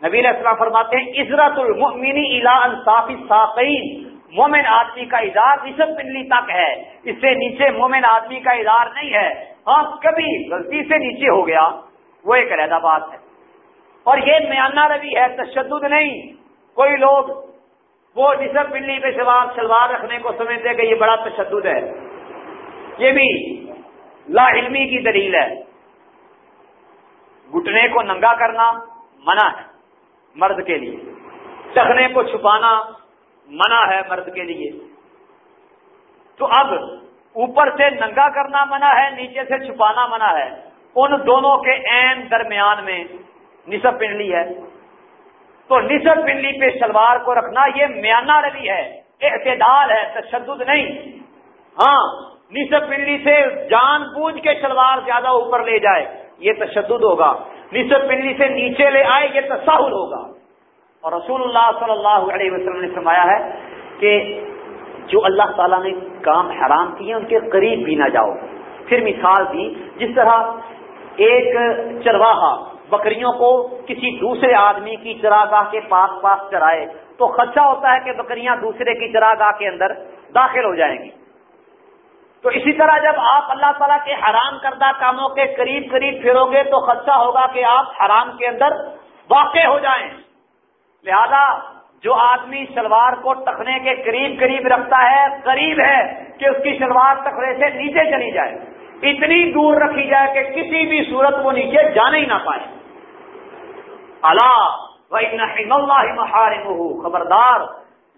نبی علیہ السلام فرماتے ہیں عزرت المنی الا انصاف ساقین مومن آدمی کا ادار نصف پنڈلی تک ہے۔ اس سے نیچے مومن آدمی کا ادار نہیں ہے۔ ہاں کبھی غلطی سے نیچے ہو گیا، وہ ایک علیحدہ بات ہے۔ اور یہ میانہ روی ہے، تشدد نہیں۔ کوئی لوگ وہ نصب بلی پہ شلوار شلوار رکھنے کو سمجھتے کہ یہ بڑا تشدد ہے۔ یہ بھی لا علمی کی دلیل ہے۔ گٹنے کو ننگا کرنا منع ہے، مرد کے لیے۔ چکھنے کو چھپانا منع ہے مرد کے لیے۔ تو اب اوپر سے ننگا کرنا منع ہے، نیچے سے چھپانا منع ہے۔ ان دونوں کے عین درمیان میں نصب پنڈلی ہے۔ تو نصب پنڈلی پہ شلوار کو رکھنا یہ میانہ روی ہے، اعتدال ہے، تشدد نہیں۔ ہاں نصب پنڈلی سے جان بوجھ کے شلوار زیادہ اوپر لے جائے، یہ تشدد ہوگا۔ نصب پنڈلی سے نیچے لے آئے، یہ تصاہل ہوگا۔ اور رسول اللہ صلی اللہ علیہ وسلم نے فرمایا ہے کہ جو اللہ تعالیٰ نے کام حرام کیے ان کے قریب بھی نہ جاؤ۔ پھر مثال دی، جس طرح ایک چرواہا بکریوں کو کسی دوسرے آدمی کی چراگاہ کے پاس پاس چرائے، تو خدشہ ہوتا ہے کہ بکریاں دوسرے کی چراگاہ کے اندر داخل ہو جائیں گی۔ تو اسی طرح جب آپ اللہ تعالیٰ کے حرام کردہ کاموں کے قریب قریب پھرو گے، تو خدشہ ہوگا کہ آپ حرام کے اندر واقع ہو جائیں۔ لہذا جو آدمی شلوار کو ٹکنے کے قریب قریب رکھتا ہے قریب ہے کہ اس کی شلوار ٹکنے سے نیچے چلی جائے۔ اتنی دور رکھی جائے کہ کسی بھی صورت وہ نیچے جانے ہی نہ پائے۔ اللہ محارم خبردار،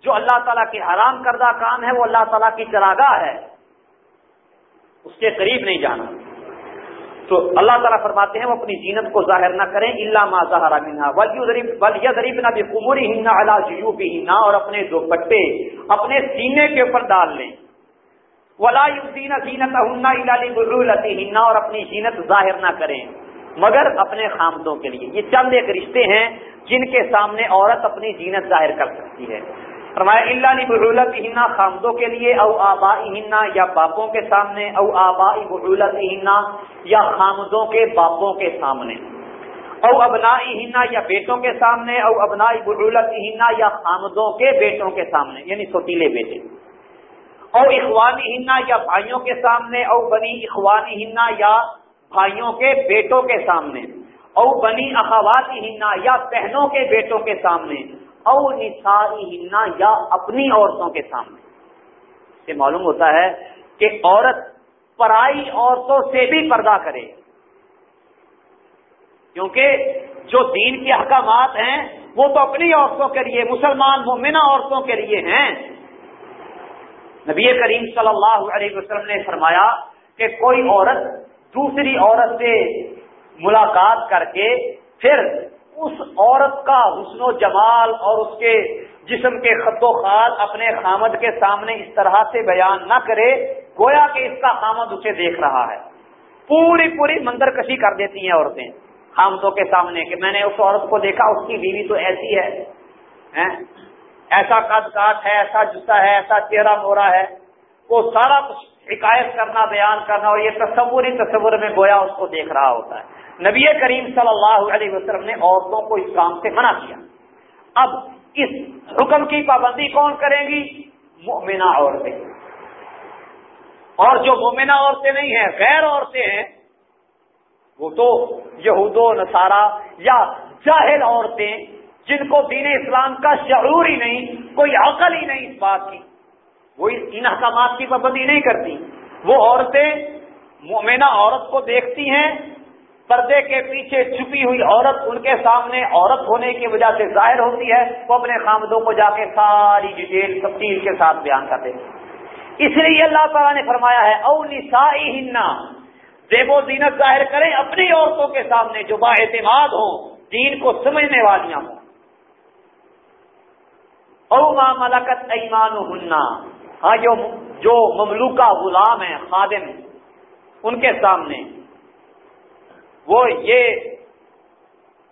جو اللہ تعالیٰ کی حرام کردہ کام ہے، وہ اللہ تعالیٰ کی چراگاہ ہے۔ اس کے قریب نہیں جانا۔ تو اللہ تعالیٰ فرماتے ہیں وہ اپنی زینت کو ظاہر نہ کریں اللہ ما ظاہر غریب نہ بھی کموری ہننا اللہ بھی ہننا اور اپنے دوپٹے اپنے سینے کے اوپر ڈال لیں۔ ولا زینت ہننا اور اپنی زینت ظاہر نہ کریں۔ مگر اپنے خامدوں کے لیے۔ یہ چند ایک رشتے ہیں جن کے سامنے عورت اپنی زینت ظاہر کر سکتی ہے۔ فرمایا اللہ علی بحولت ہننا خامدوں کے لیے، او آبا ہننا یا باپوں کے سامنے، او آبا بحولت ہننا یا خامدوں کے باپوں کے سامنے۔ او ابنا ہننا یا بیٹوں کے سامنے، او ابنا بحولت ہننا یا خامدوں کے بیٹوں کے سامنے یعنی سوتیلے بیٹے۔ او اخوانی ہننا یا بھائیوں کے سامنے، او بنی اخوانی ہننا یا بھائیوں کے بیٹوں کے سامنے۔ او بنی اخواتی ہننا یا بہنوں کے بیٹوں کے سامنے۔ او نسائی ہننا یا اپنی عورتوں کے سامنے۔ سے معلوم ہوتا ہے کہ عورت پرائی عورتوں سے بھی پردہ کرے۔ کیونکہ جو دین کے احکامات ہیں، وہ تو اپنی عورتوں کے لیے، مسلمان مومنہ عورتوں کے لیے ہیں۔ نبی کریم صلی اللہ علیہ وسلم نے فرمایا کہ کوئی عورت دوسری عورت سے ملاقات کر کے پھر اس عورت کا حسن و جمال اور اس کے جسم کے خط و خال اپنے خامد کے سامنے اس طرح سے بیان نہ کرے، گویا کہ اس کا خامد اسے دیکھ رہا ہے۔ پوری پوری مندر کشی کر دیتی ہیں عورتیں۔ خامدوں کے سامنے کہ میں نے اس عورت کو دیکھا، اس کی بیوی تو ایسی ہے ایسا قد کاٹ ہے، ایسا جسا ہے، ایسا چہرہ مورا ہے۔ وہ سارا کچھ حکایت کرنا، بیان کرنا اور یہ تصور ہی تصور میں گویا اس کو دیکھ رہا ہوتا ہے۔ نبی کریم صلی اللہ علیہ وسلم نے عورتوں کو اس کام سے منع کیا۔ اب اس حکم کی پابندی کون کریں گی؟ مومنہ عورتیں۔ اور جو مومنہ عورتیں نہیں ہیں، غیر عورتیں ہیں، وہ تو یہود و نصارہ یا جاہل عورتیں، جن کو دین اسلام کا شعور ہی نہیں، کوئی عقل ہی نہیں اس بات کی۔ وہ ان احکامات کی پابندی نہیں کرتی۔ وہ عورتیں مومنہ عورت کو دیکھتی ہیں پردے کے پیچھے چھپی ہوئی عورت، ان کے سامنے عورت ہونے کی وجہ سے ظاہر ہوتی ہے، وہ اپنے خامدوں کو جا کے ساری ڈیٹیل تفصیل کے ساتھ بیان کرتے اس لیے اللہ تعالیٰ نے فرمایا ہے، او نسائی ہننا دیو و زینت ظاہر کریں اپنی عورتوں کے سامنے جو با اعتماد ہوں، دین کو سمجھنے والیاں ہوں۔ او ما ملکت ایمان ہننا ہاں جو جو مملوکہ غلام ہیں، خادم، ان کے سامنے وہ یہ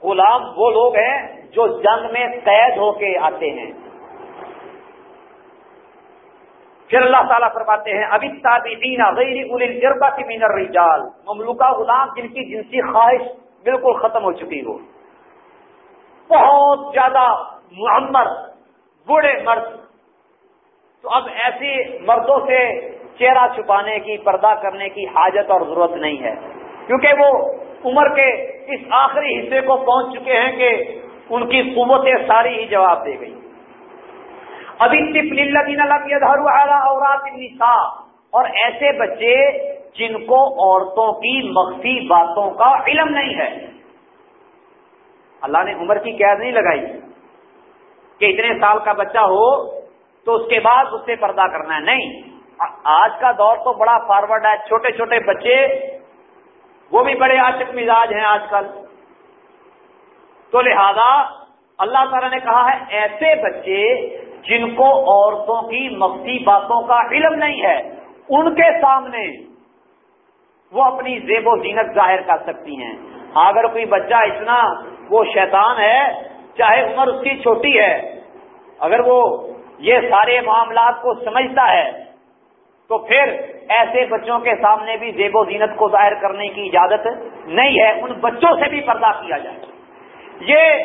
غلام وہ لوگ ہیں جو جنگ میں قید ہو کے آتے ہیں۔ پھر اللہ تعالیٰ فرماتے ہیں ابھی تابعین غیر اربا کی مینر الرجال مملوکہ غلام جن کی جنسی خواہش بالکل ختم ہو چکی ہو۔ بہت زیادہ معمر، بوڑھے مرد۔ تو اب ایسی مردوں سے چہرہ چھپانے کی، پردہ کرنے کی حاجت اور ضرورت نہیں ہے۔ کیونکہ وہ عمر کے اس آخری حصے کو پہنچ چکے ہیں کہ ان کی قوتیں ساری ہی جواب دے گئی۔ ابھی اورات نسا اور ایسے بچے جن کو عورتوں کی مخفی باتوں کا علم نہیں ہے۔ اللہ نے عمر کی قید نہیں لگائی کہ اتنے سال کا بچہ ہو تو اس کے بعد اس سے پردہ کرنا ہے۔ نہیں، آج کا دور تو بڑا فارورڈ ہے، چھوٹے چھوٹے بچے وہ بھی بڑے عاشق مزاج ہیں آج کل۔ تو لہذا اللہ تعالی نے کہا ہے، ایسے بچے جن کو عورتوں کی مفتی باتوں کا علم نہیں ہے، ان کے سامنے وہ اپنی زیب و زینت ظاہر کر سکتی ہیں۔ اگر کوئی بچہ اتنا وہ شیطان ہے، چاہے عمر اس کی چھوٹی ہے، اگر وہ یہ سارے معاملات کو سمجھتا ہے تو پھر ایسے بچوں کے سامنے بھی زیب و زینت کو ظاہر کرنے کی اجازت نہیں ہے، ان بچوں سے بھی پردہ کیا جائے۔ یہ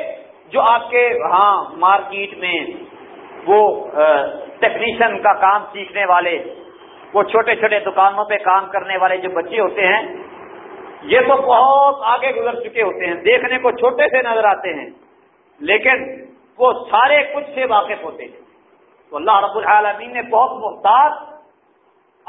جو آپ کے ہاں مارکیٹ میں وہ ٹیکنیشین کا کام سیکھنے والے، وہ چھوٹے چھوٹے دکانوں پہ کام کرنے والے جو بچے ہوتے ہیں، یہ تو بہت آگے گزر چکے ہوتے ہیں، دیکھنے کو چھوٹے سے نظر آتے ہیں، لیکن وہ سارے کچھ سے واقف ہوتے ہیں۔ تو اللہ رب العالمین نے بہت محتاط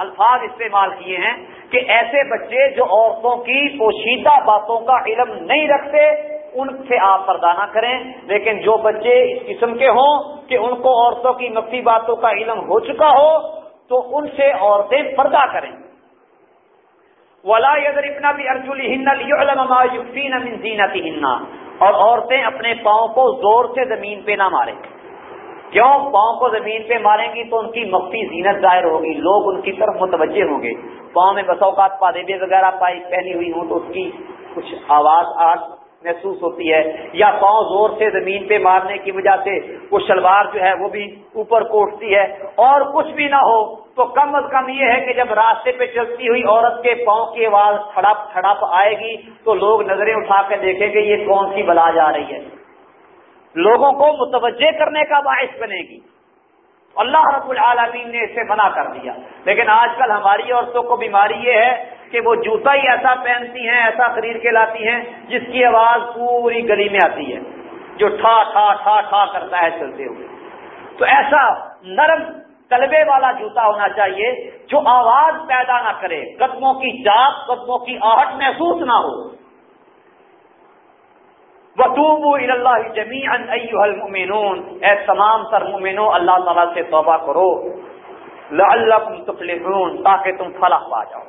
الفاظ استعمال کیے ہیں کہ ایسے بچے جو عورتوں کی پوشیدہ باتوں کا علم نہیں رکھتے، ان سے آپ پردہ نہ کریں۔ لیکن جو بچے اس قسم کے ہوں کہ ان کو عورتوں کی مفتی باتوں کا علم ہو چکا ہو، تو ان سے عورتیں پردہ کریں۔ ولا اتنا بھی ہننا اور عورتیں اپنے پاؤں کو زور سے زمین پہ نہ ماریں۔ کیوں پاؤں کو زمین پہ ماریں گی تو ان کی مفتی زینت ظاہر ہوگی، لوگ ان کی طرف متوجہ ہوں گے۔ پاؤں میں بسوکات پادیبے وغیرہ پائی پہنی ہوئی ہوں تو اس کی کچھ آواز آج محسوس ہوتی ہے۔ یا پاؤں زور سے زمین پہ مارنے کی وجہ سے وہ شلوار جو ہے وہ بھی اوپر کوٹتی ہے۔ اور کچھ بھی نہ ہو تو کم از کم یہ ہے کہ جب راستے پہ چلتی ہوئی عورت کے پاؤں کی آواز کھڑپ کھڑپ آئے گی تو لوگ نظریں اٹھا کے دیکھیں گے یہ کون سی بلا جا رہی ہے۔ لوگوں کو متوجہ کرنے کا باعث بنے گی۔ اللہ رب العالمین نے اسے منع کر دیا۔ لیکن آج کل ہماری عورتوں کو بیماری یہ ہے کہ وہ جوتا ہی ایسا پہنتی ہیں، ایسا خرید کے لاتی ہیں جس کی آواز پوری گلی میں آتی ہے، جو ٹھا ٹھا ٹھا ٹھا کرتا ہے چلتے ہوئے۔ تو ایسا نرم کلبے والا جوتا ہونا چاہیے جو آواز پیدا نہ کرے، قدموں کی چاپ قدموں کی آہٹ محسوس نہ ہو۔ وطوب اللہ جمی المؤمنون۔ اے تمام تر مومنو اللہ تعالیٰ سے توبہ کرو۔ لعلکم تفلحون، تاکہ تم فلاح پا جاؤ۔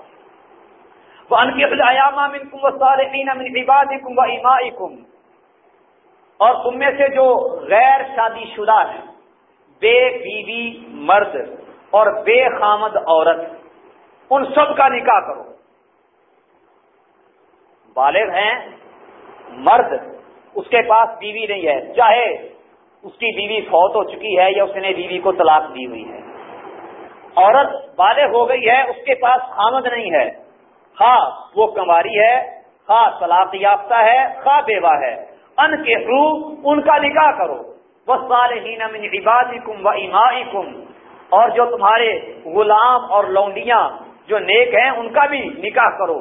اور تم میں سے جو غیر شادی شدہ ہے بے بیوی مرد اور بے خامد عورت، ان سب کا نکاح کرو۔ بالغ ہیں، مرد اس کے پاس بیوی نہیں ہے۔ چاہے اس کی بیوی فوت ہو چکی ہے یا اس نے بیوی کو طلاق دی ہوئی ہے۔ عورت بالغ ہو گئی ہے، اس کے پاس خامد نہیں ہے۔ ہاں وہ کماری ہے ہاں طلاق یافتہ ہے، خواہ بیوہ ہے۔ ان کے روح ان کا نکاح کرو۔ وہ سارے من عبادکم و امائکم اور جو تمہارے غلام اور لونڈیاں جو نیک ہیں، ان کا بھی نکاح کرو۔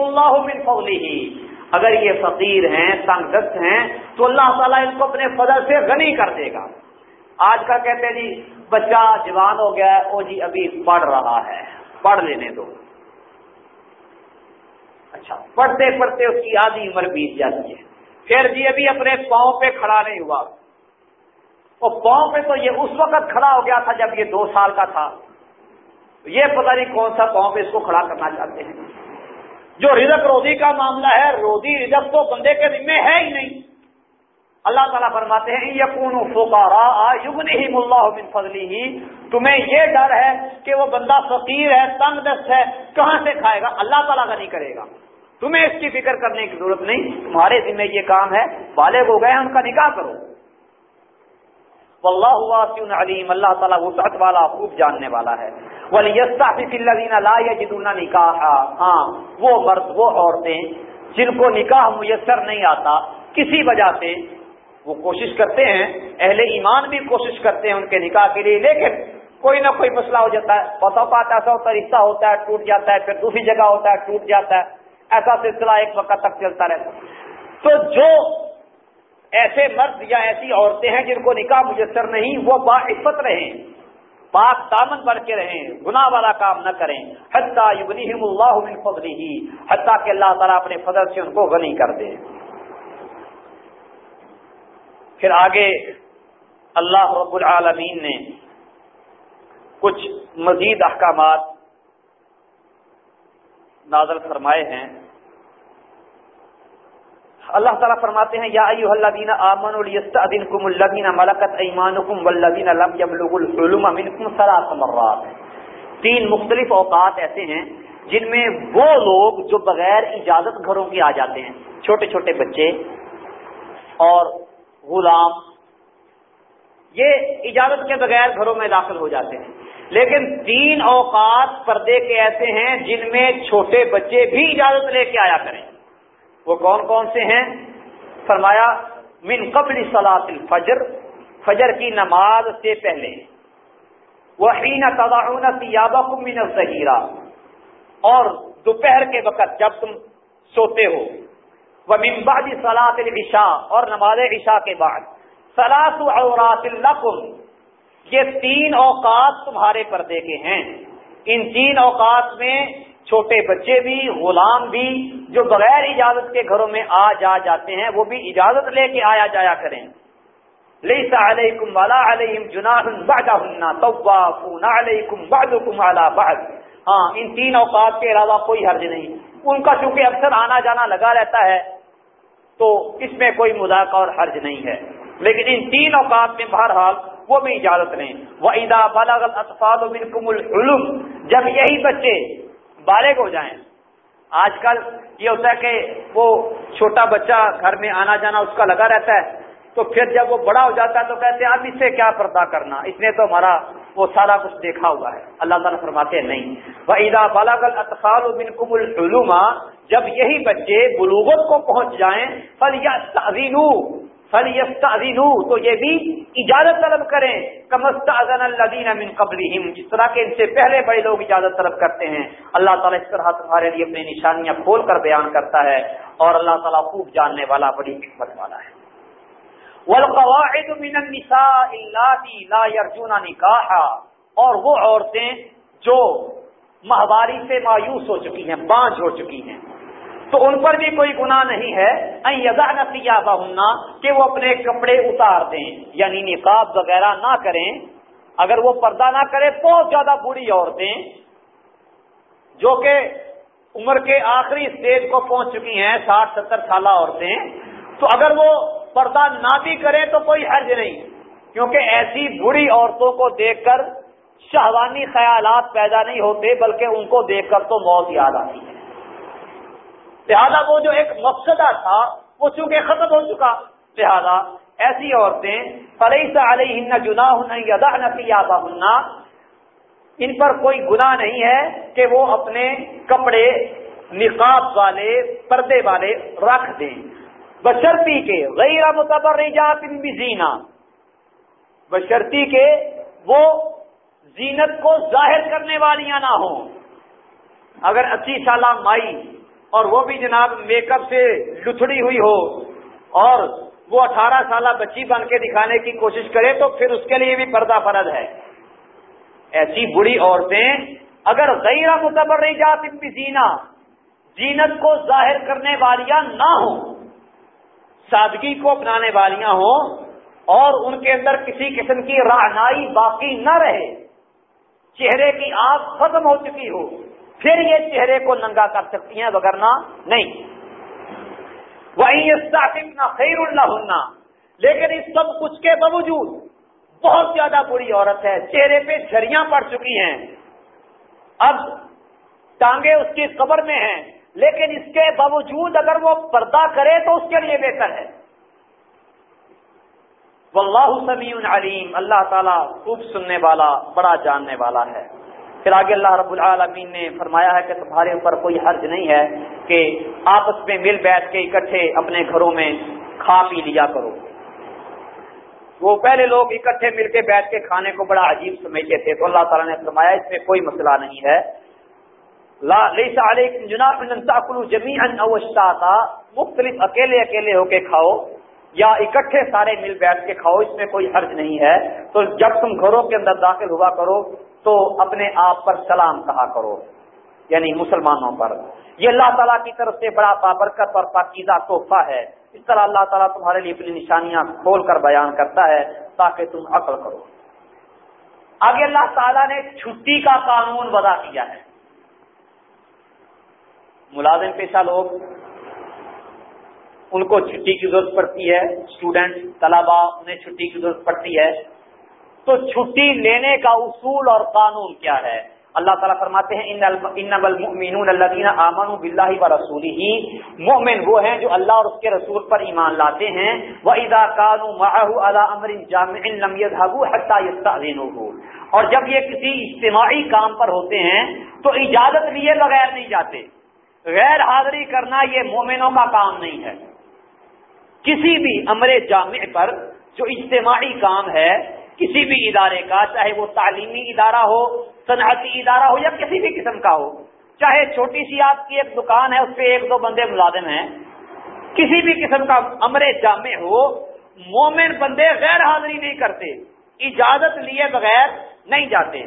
اللہ من فضله۔ اگر یہ فقیر ہیں تنگ دست ہیں، تو اللہ تعالیٰ ان کو اپنے فضل سے غنی کر دے گا۔ آج کا کہتے ہیں جی بچہ جوان ہو گیا ہے وہ جی ابھی پڑھ رہا ہے۔ پڑھ لینے دو۔ اچھا پڑھتے پڑھتے اس کی آدھی عمر بیت جاتی ہے۔ پھر جی ابھی اپنے پاؤں پہ کھڑا نہیں ہوا۔ وہ پاؤں پہ تو یہ اس وقت کھڑا ہو گیا تھا جب یہ دو سال کا تھا۔ یہ پتہ نہیں کون سا پاؤں پہ اس کو کھڑا کرنا چاہتے ہیں۔ جو رزق روزی کا معاملہ ہے، روزی رزق تو بندے کے ذمے ہے ہی نہیں۔ اللہ تعالیٰ فرماتے ہیں یقون فکارا ہی ملا فضلی ہی تمہیں یہ ڈر ہے کہ وہ بندہ فقیر ہے، تنگ دست ہے، کہاں سے کھائے گا؟ اللہ تعالیٰ کا نہیں کرے گا۔ تمہیں اس کی فکر کرنے کی ضرورت نہیں، تمہارے ذمہ یہ کام ہے، بالغ ہو گئے ان کا نکاح کرو۔ اللہ ہوا علیم، اللہ تعالیٰ وسعت والا، خوب جاننے والا ہے۔ لا جدون نکاح ہاں وہ مرد، وہ عورتیں جن کو نکاح میسر نہیں آتا، کسی وجہ سے وہ کوشش کرتے ہیں، اہل ایمان بھی کوشش کرتے ہیں ان کے نکاح کے لیے، لیکن کوئی نہ کوئی مسئلہ ہو جاتا ہے۔ بتا پات ایسا ہوتا ہے، رشتہ ہوتا ہے، ٹوٹ جاتا ہے، پھر دوسری جگہ ہوتا ہے، ٹوٹ جاتا ہے۔ ایسا سلسلہ ایک وقت تک چلتا رہتا تو جو ایسے مرد یا ایسی عورتیں ہیں جن کو نکاح میسر نہیں، وہ باعفت رہیں، پاک دامن بڑھ کے رہیں، گناہ والا کام نہ کریں۔ حتیٰ اللہ من فضلہ، حتیٰ کہ اللہ تعالیٰ اپنے فضل سے ان کو غنی کر دے۔ پھر آگے اللہ رب العالمین نے کچھ مزید احکامات نازل فرمائے ہیں۔ اللہ تعالیٰ فرماتے ہیں، یا ایوہ الذین آمنوا لیستأذنکم الذین ملکت ایمانکم والذین لم یبلغوا الحلم منکم ثلاث مرات۔ تین مختلف اوقات ایسے ہیں جن میں وہ لوگ جو بغیر اجازت گھروں کے آ جاتے ہیں، چھوٹے چھوٹے بچے اور غلام۔ یہ اجازت کے بغیر گھروں میں داخل ہو جاتے ہیں۔ لیکن تین اوقات پردے کے ایسے ہیں جن میں چھوٹے بچے بھی اجازت لے کے آیا کریں۔ وہ کون کون سے ہیں؟ فرمایا، من قبل سلاط الفجر، فجر کی نماز سے پہلے۔ وحین تباہون سیابہ من الظہیرہ۔ اور دوپہر کے وقت جب تم سوتے ہو۔ وہ ممباد سلاط العشاء، اور نماز عشاء کے بعد۔ سلاط عورات القم یہ تین اوقات تمہارے پردے کے ہیں۔ ان تین اوقات میں چھوٹے بچے بھی، غلام بھی جو بغیر اجازت کے گھروں میں آ جا جاتے ہیں، وہ بھی اجازت لے کے آیا جایا کریں۔ لیسا علیکم والا علیہم جناح بعدہن طوافون علیکم بعدکم علی بعد ہاں ان تین اوقات کے علاوہ کوئی حرج نہیں۔ ان کا چونکہ اکثر آنا جانا لگا رہتا ہے، تو اس میں کوئی مذاق اور حرج نہیں ہے۔ لیکن ان تین اوقات میں بہرحال وہ بھی اجازت لیں۔ وہ ادا بالغ اطفال العلوم جب یہی بچے بالغ ہو جائیں۔ آج کل یہ ہوتا ہے کہ وہ چھوٹا بچہ گھر میں آنا جانا اس کا لگا رہتا ہے، تو پھر جب وہ بڑا ہو جاتا ہے تو کہتے ہیں، اب اس سے کیا پردہ کرنا؟ اس نے تو ہمارا وہ سارا کچھ دیکھا ہوا ہے۔ اللہ تعالیٰ فرماتے ہیں، نہیں۔ وہ ادا بالاغ اطفال بن العلوم، جب یہی بچے بلوغت کو پہنچ جائیں فل یا تو یہ بھی اجازت طلب کریں۔ من قبلہم جس طرح کے ان سے پہلے بڑے لوگ اجازت طلب کرتے ہیں۔ اللہ تعالیٰ اس طرح تمہارے لیے اپنی نشانیاں کھول کر بیان کرتا ہے۔ اور اللہ تعالیٰ خوب جاننے والا، بڑی حکمت والا ہے۔ والقواعد من النساء لا يرجون نکاحا اور وہ عورتیں جو ماہواری سے مایوس ہو چکی ہیں بانج ہو چکی ہیں۔ تو ان پر بھی کوئی گناہ نہیں ہے۔ بہنا کہ وہ اپنے کپڑے اتار دیں یعنی نقاب وغیرہ نہ کریں۔ اگر وہ پردہ نہ کرے، بہت زیادہ بری عورتیں، جو کہ عمر کے آخری اسٹیج کو پہنچ چکی ہیں، ساٹھ ستر سالہ عورتیں۔ تو اگر وہ پردہ نہ بھی کریں، تو کوئی حرج نہیں۔ کیونکہ ایسی بری عورتوں کو دیکھ کر شہوانی خیالات پیدا نہیں ہوتے، بلکہ ان کو دیکھ کر تو موت یاد آتی ہے۔ لہذا وہ جو ایک مقصدہ تھا، وہ چونکہ ختم ہو چکا، لہذا ایسی عورتیں فلئی سے علیہ جنا یادا نفیابہ ہننا ان پر کوئی گناہ نہیں ہے کہ وہ اپنے کپڑے نقاب والے، پردے والے رکھ دیں۔ بشرتی کے غیر متبر بھی زینا۔ بشرتی کے وہ زینت کو ظاہر کرنے والیاں نہ ہوں۔ اگر اسی سالہ مائی اور وہ بھی جناب میک اپ سے لتھڑی ہوئی ہو اور وہ اٹھارہ سالہ بچی بن کے دکھانے کی کوشش کرے تو پھر اس کے لیے بھی پردہ فرد ہے۔ ایسی بری عورتیں اگر غیر متبر نہیں جاتی زینا، زینت کو ظاہر کرنے والیاں نہ ہوں، سادگی کو اپنانے والیاں ہوں اور ان کے اندر کسی قسم کی رہنائی باقی نہ رہے، چہرے کی آگ ختم ہو چکی ہو۔ پھر یہ چہرے کو ننگا کر سکتی ہیں وغیرہ نہیں۔ وہی خیر اللہ ہننا لیکن اس سب کچھ کے باوجود بہت زیادہ بری عورت ہے۔ چہرے پہ جھریاں پڑ چکی ہیں۔ اب ٹانگے اس کی قبر میں ہیں۔ لیکن اس کے باوجود اگر وہ پردہ کرے تو اس کے لیے بہتر ہے۔ واللہ سمیع علیم اللہ تعالیٰ خوب سننے والا، بڑا جاننے والا ہے۔ پھر آگے اللہ رب العالمین نے فرمایا ہے کہ تمہارے اوپر کوئی حرج نہیں ہے کہ آپس میں مل بیٹھ کے اکٹھے اپنے گھروں میں کھا پی لیا کرو۔ وہ پہلے لوگ اکٹھے مل کے بیٹھ کے کھانے کو بڑا عجیب سمجھتے تھے، تو اللہ تعالیٰ نے فرمایا اس میں کوئی مسئلہ نہیں ہے۔ مختلف اکیلے اکیلے ہو کے کھاؤ یا اکٹھے سارے مل بیٹھ کے کھاؤ، اس میں کوئی حرج نہیں ہے۔ تو جب تم گھروں کے اندر داخل ہوا کرو تو اپنے آپ پر سلام کہا کرو یعنی مسلمانوں پر۔ یہ اللہ تعالیٰ کی طرف سے بڑا بابرکت اور پاکیزہ تحفہ ہے۔ اس طرح اللہ تعالیٰ تمہارے لیے اپنی نشانیاں کھول کر بیان کرتا ہے تاکہ تم عقل کرو۔ آگے اللہ تعالیٰ نے چھٹی کا قانون وضع کیا ہے۔ ملازم پیشہ لوگ، ان کو چھٹی کی ضرورت پڑتی ہے۔ اسٹوڈینٹ طلبا انہیں چھٹی کی ضرورت پڑتی ہے۔ تو چھٹی لینے کا اصول اور قانون کیا ہے؟ اللہ تعالیٰ فرماتے ہیں ان المؤمنون الذين وہ ہیں جو اللہ اور اس کے رسول پر ایمان لاتے ہیں۔ واذا كانوا معه امر جامع اور جب یہ کسی اجتماعی کام پر ہوتے ہیں، تو اجازت لیے بغیر نہیں جاتے۔ غیر حاضری کرنا یہ مومنوں کا کام نہیں ہے۔ کسی بھی امر جامع پر جو اجتماعی کام ہے کسی بھی ادارے کا، چاہے وہ تعلیمی ادارہ ہو، صنعتی ادارہ ہو یا کسی بھی قسم کا ہو، چاہے چھوٹی سی آپ کی ایک دکان ہے، اس پہ ایک دو بندے ملازم ہیں، کسی بھی قسم کا امر جامع ہو، مومن بندے غیر حاضری نہیں کرتے، اجازت لیے بغیر نہیں جاتے۔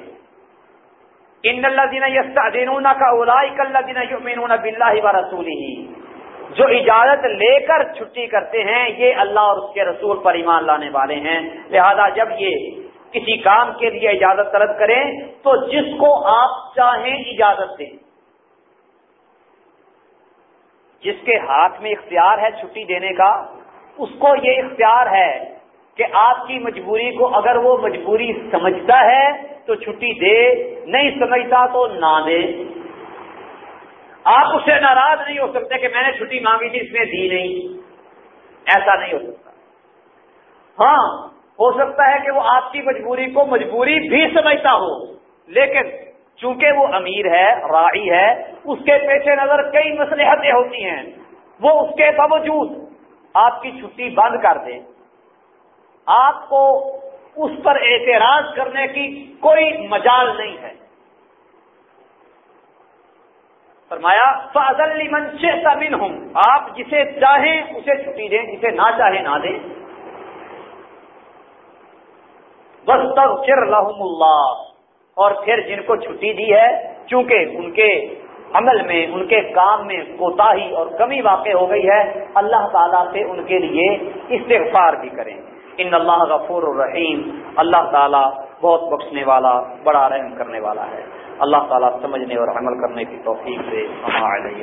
ان اللہ دینا یستا کا اولا اللہ دینا یؤمنون باللہ و رسول ہی جو اجازت لے کر چھٹی کرتے ہیں، یہ اللہ اور اس کے رسول پر ایمان لانے والے ہیں۔ لہذا جب یہ کسی کام کے لیے اجازت طلب کریں، تو جس کو آپ چاہیں اجازت دیں۔ جس کے ہاتھ میں اختیار ہے چھٹی دینے کا، اس کو یہ اختیار ہے کہ آپ کی مجبوری کو اگر وہ مجبوری سمجھتا ہے، تو چھٹی دے، نہیں سمجھتا تو نہ دے۔ آپ اس سے ناراض نہیں ہو سکتے کہ میں نے چھٹی مانگی تھی، اس نے دی نہیں۔ ایسا نہیں ہو سکتا۔ ہاں ہو سکتا ہے کہ وہ آپ کی مجبوری کو مجبوری بھی سمجھتا ہو، لیکن چونکہ وہ امیر ہے، راعی ہے، اس کے پیش نظر کئی مسلحتیں ہوتی ہیں۔ وہ اس کے باوجود آپ کی چھٹی بند کر دے آپ کو اس پر اعتراض کرنے کی کوئی مجال نہیں ہے۔ فرمایا فضل من شہتا ہوں آپ جسے چاہیں اسے چھٹی دیں، جسے نہ چاہیں نہ دیں۔ بس تب چر اللہ اور پھر جن کو چھٹی دی ہے، چونکہ ان کے عمل میں، ان کے کام میں کوتا اور کمی واقع ہو گئی ہے، اللہ تعالیٰ سے ان کے لیے استغفار بھی کریں۔ ان اللہ غفور الرحیم اللہ تعالیٰ بہت بخشنے والا، بڑا رحم کرنے والا ہے۔ اللہ تعالیٰ سمجھنے اور عمل کرنے کی توفیق سے ہمارے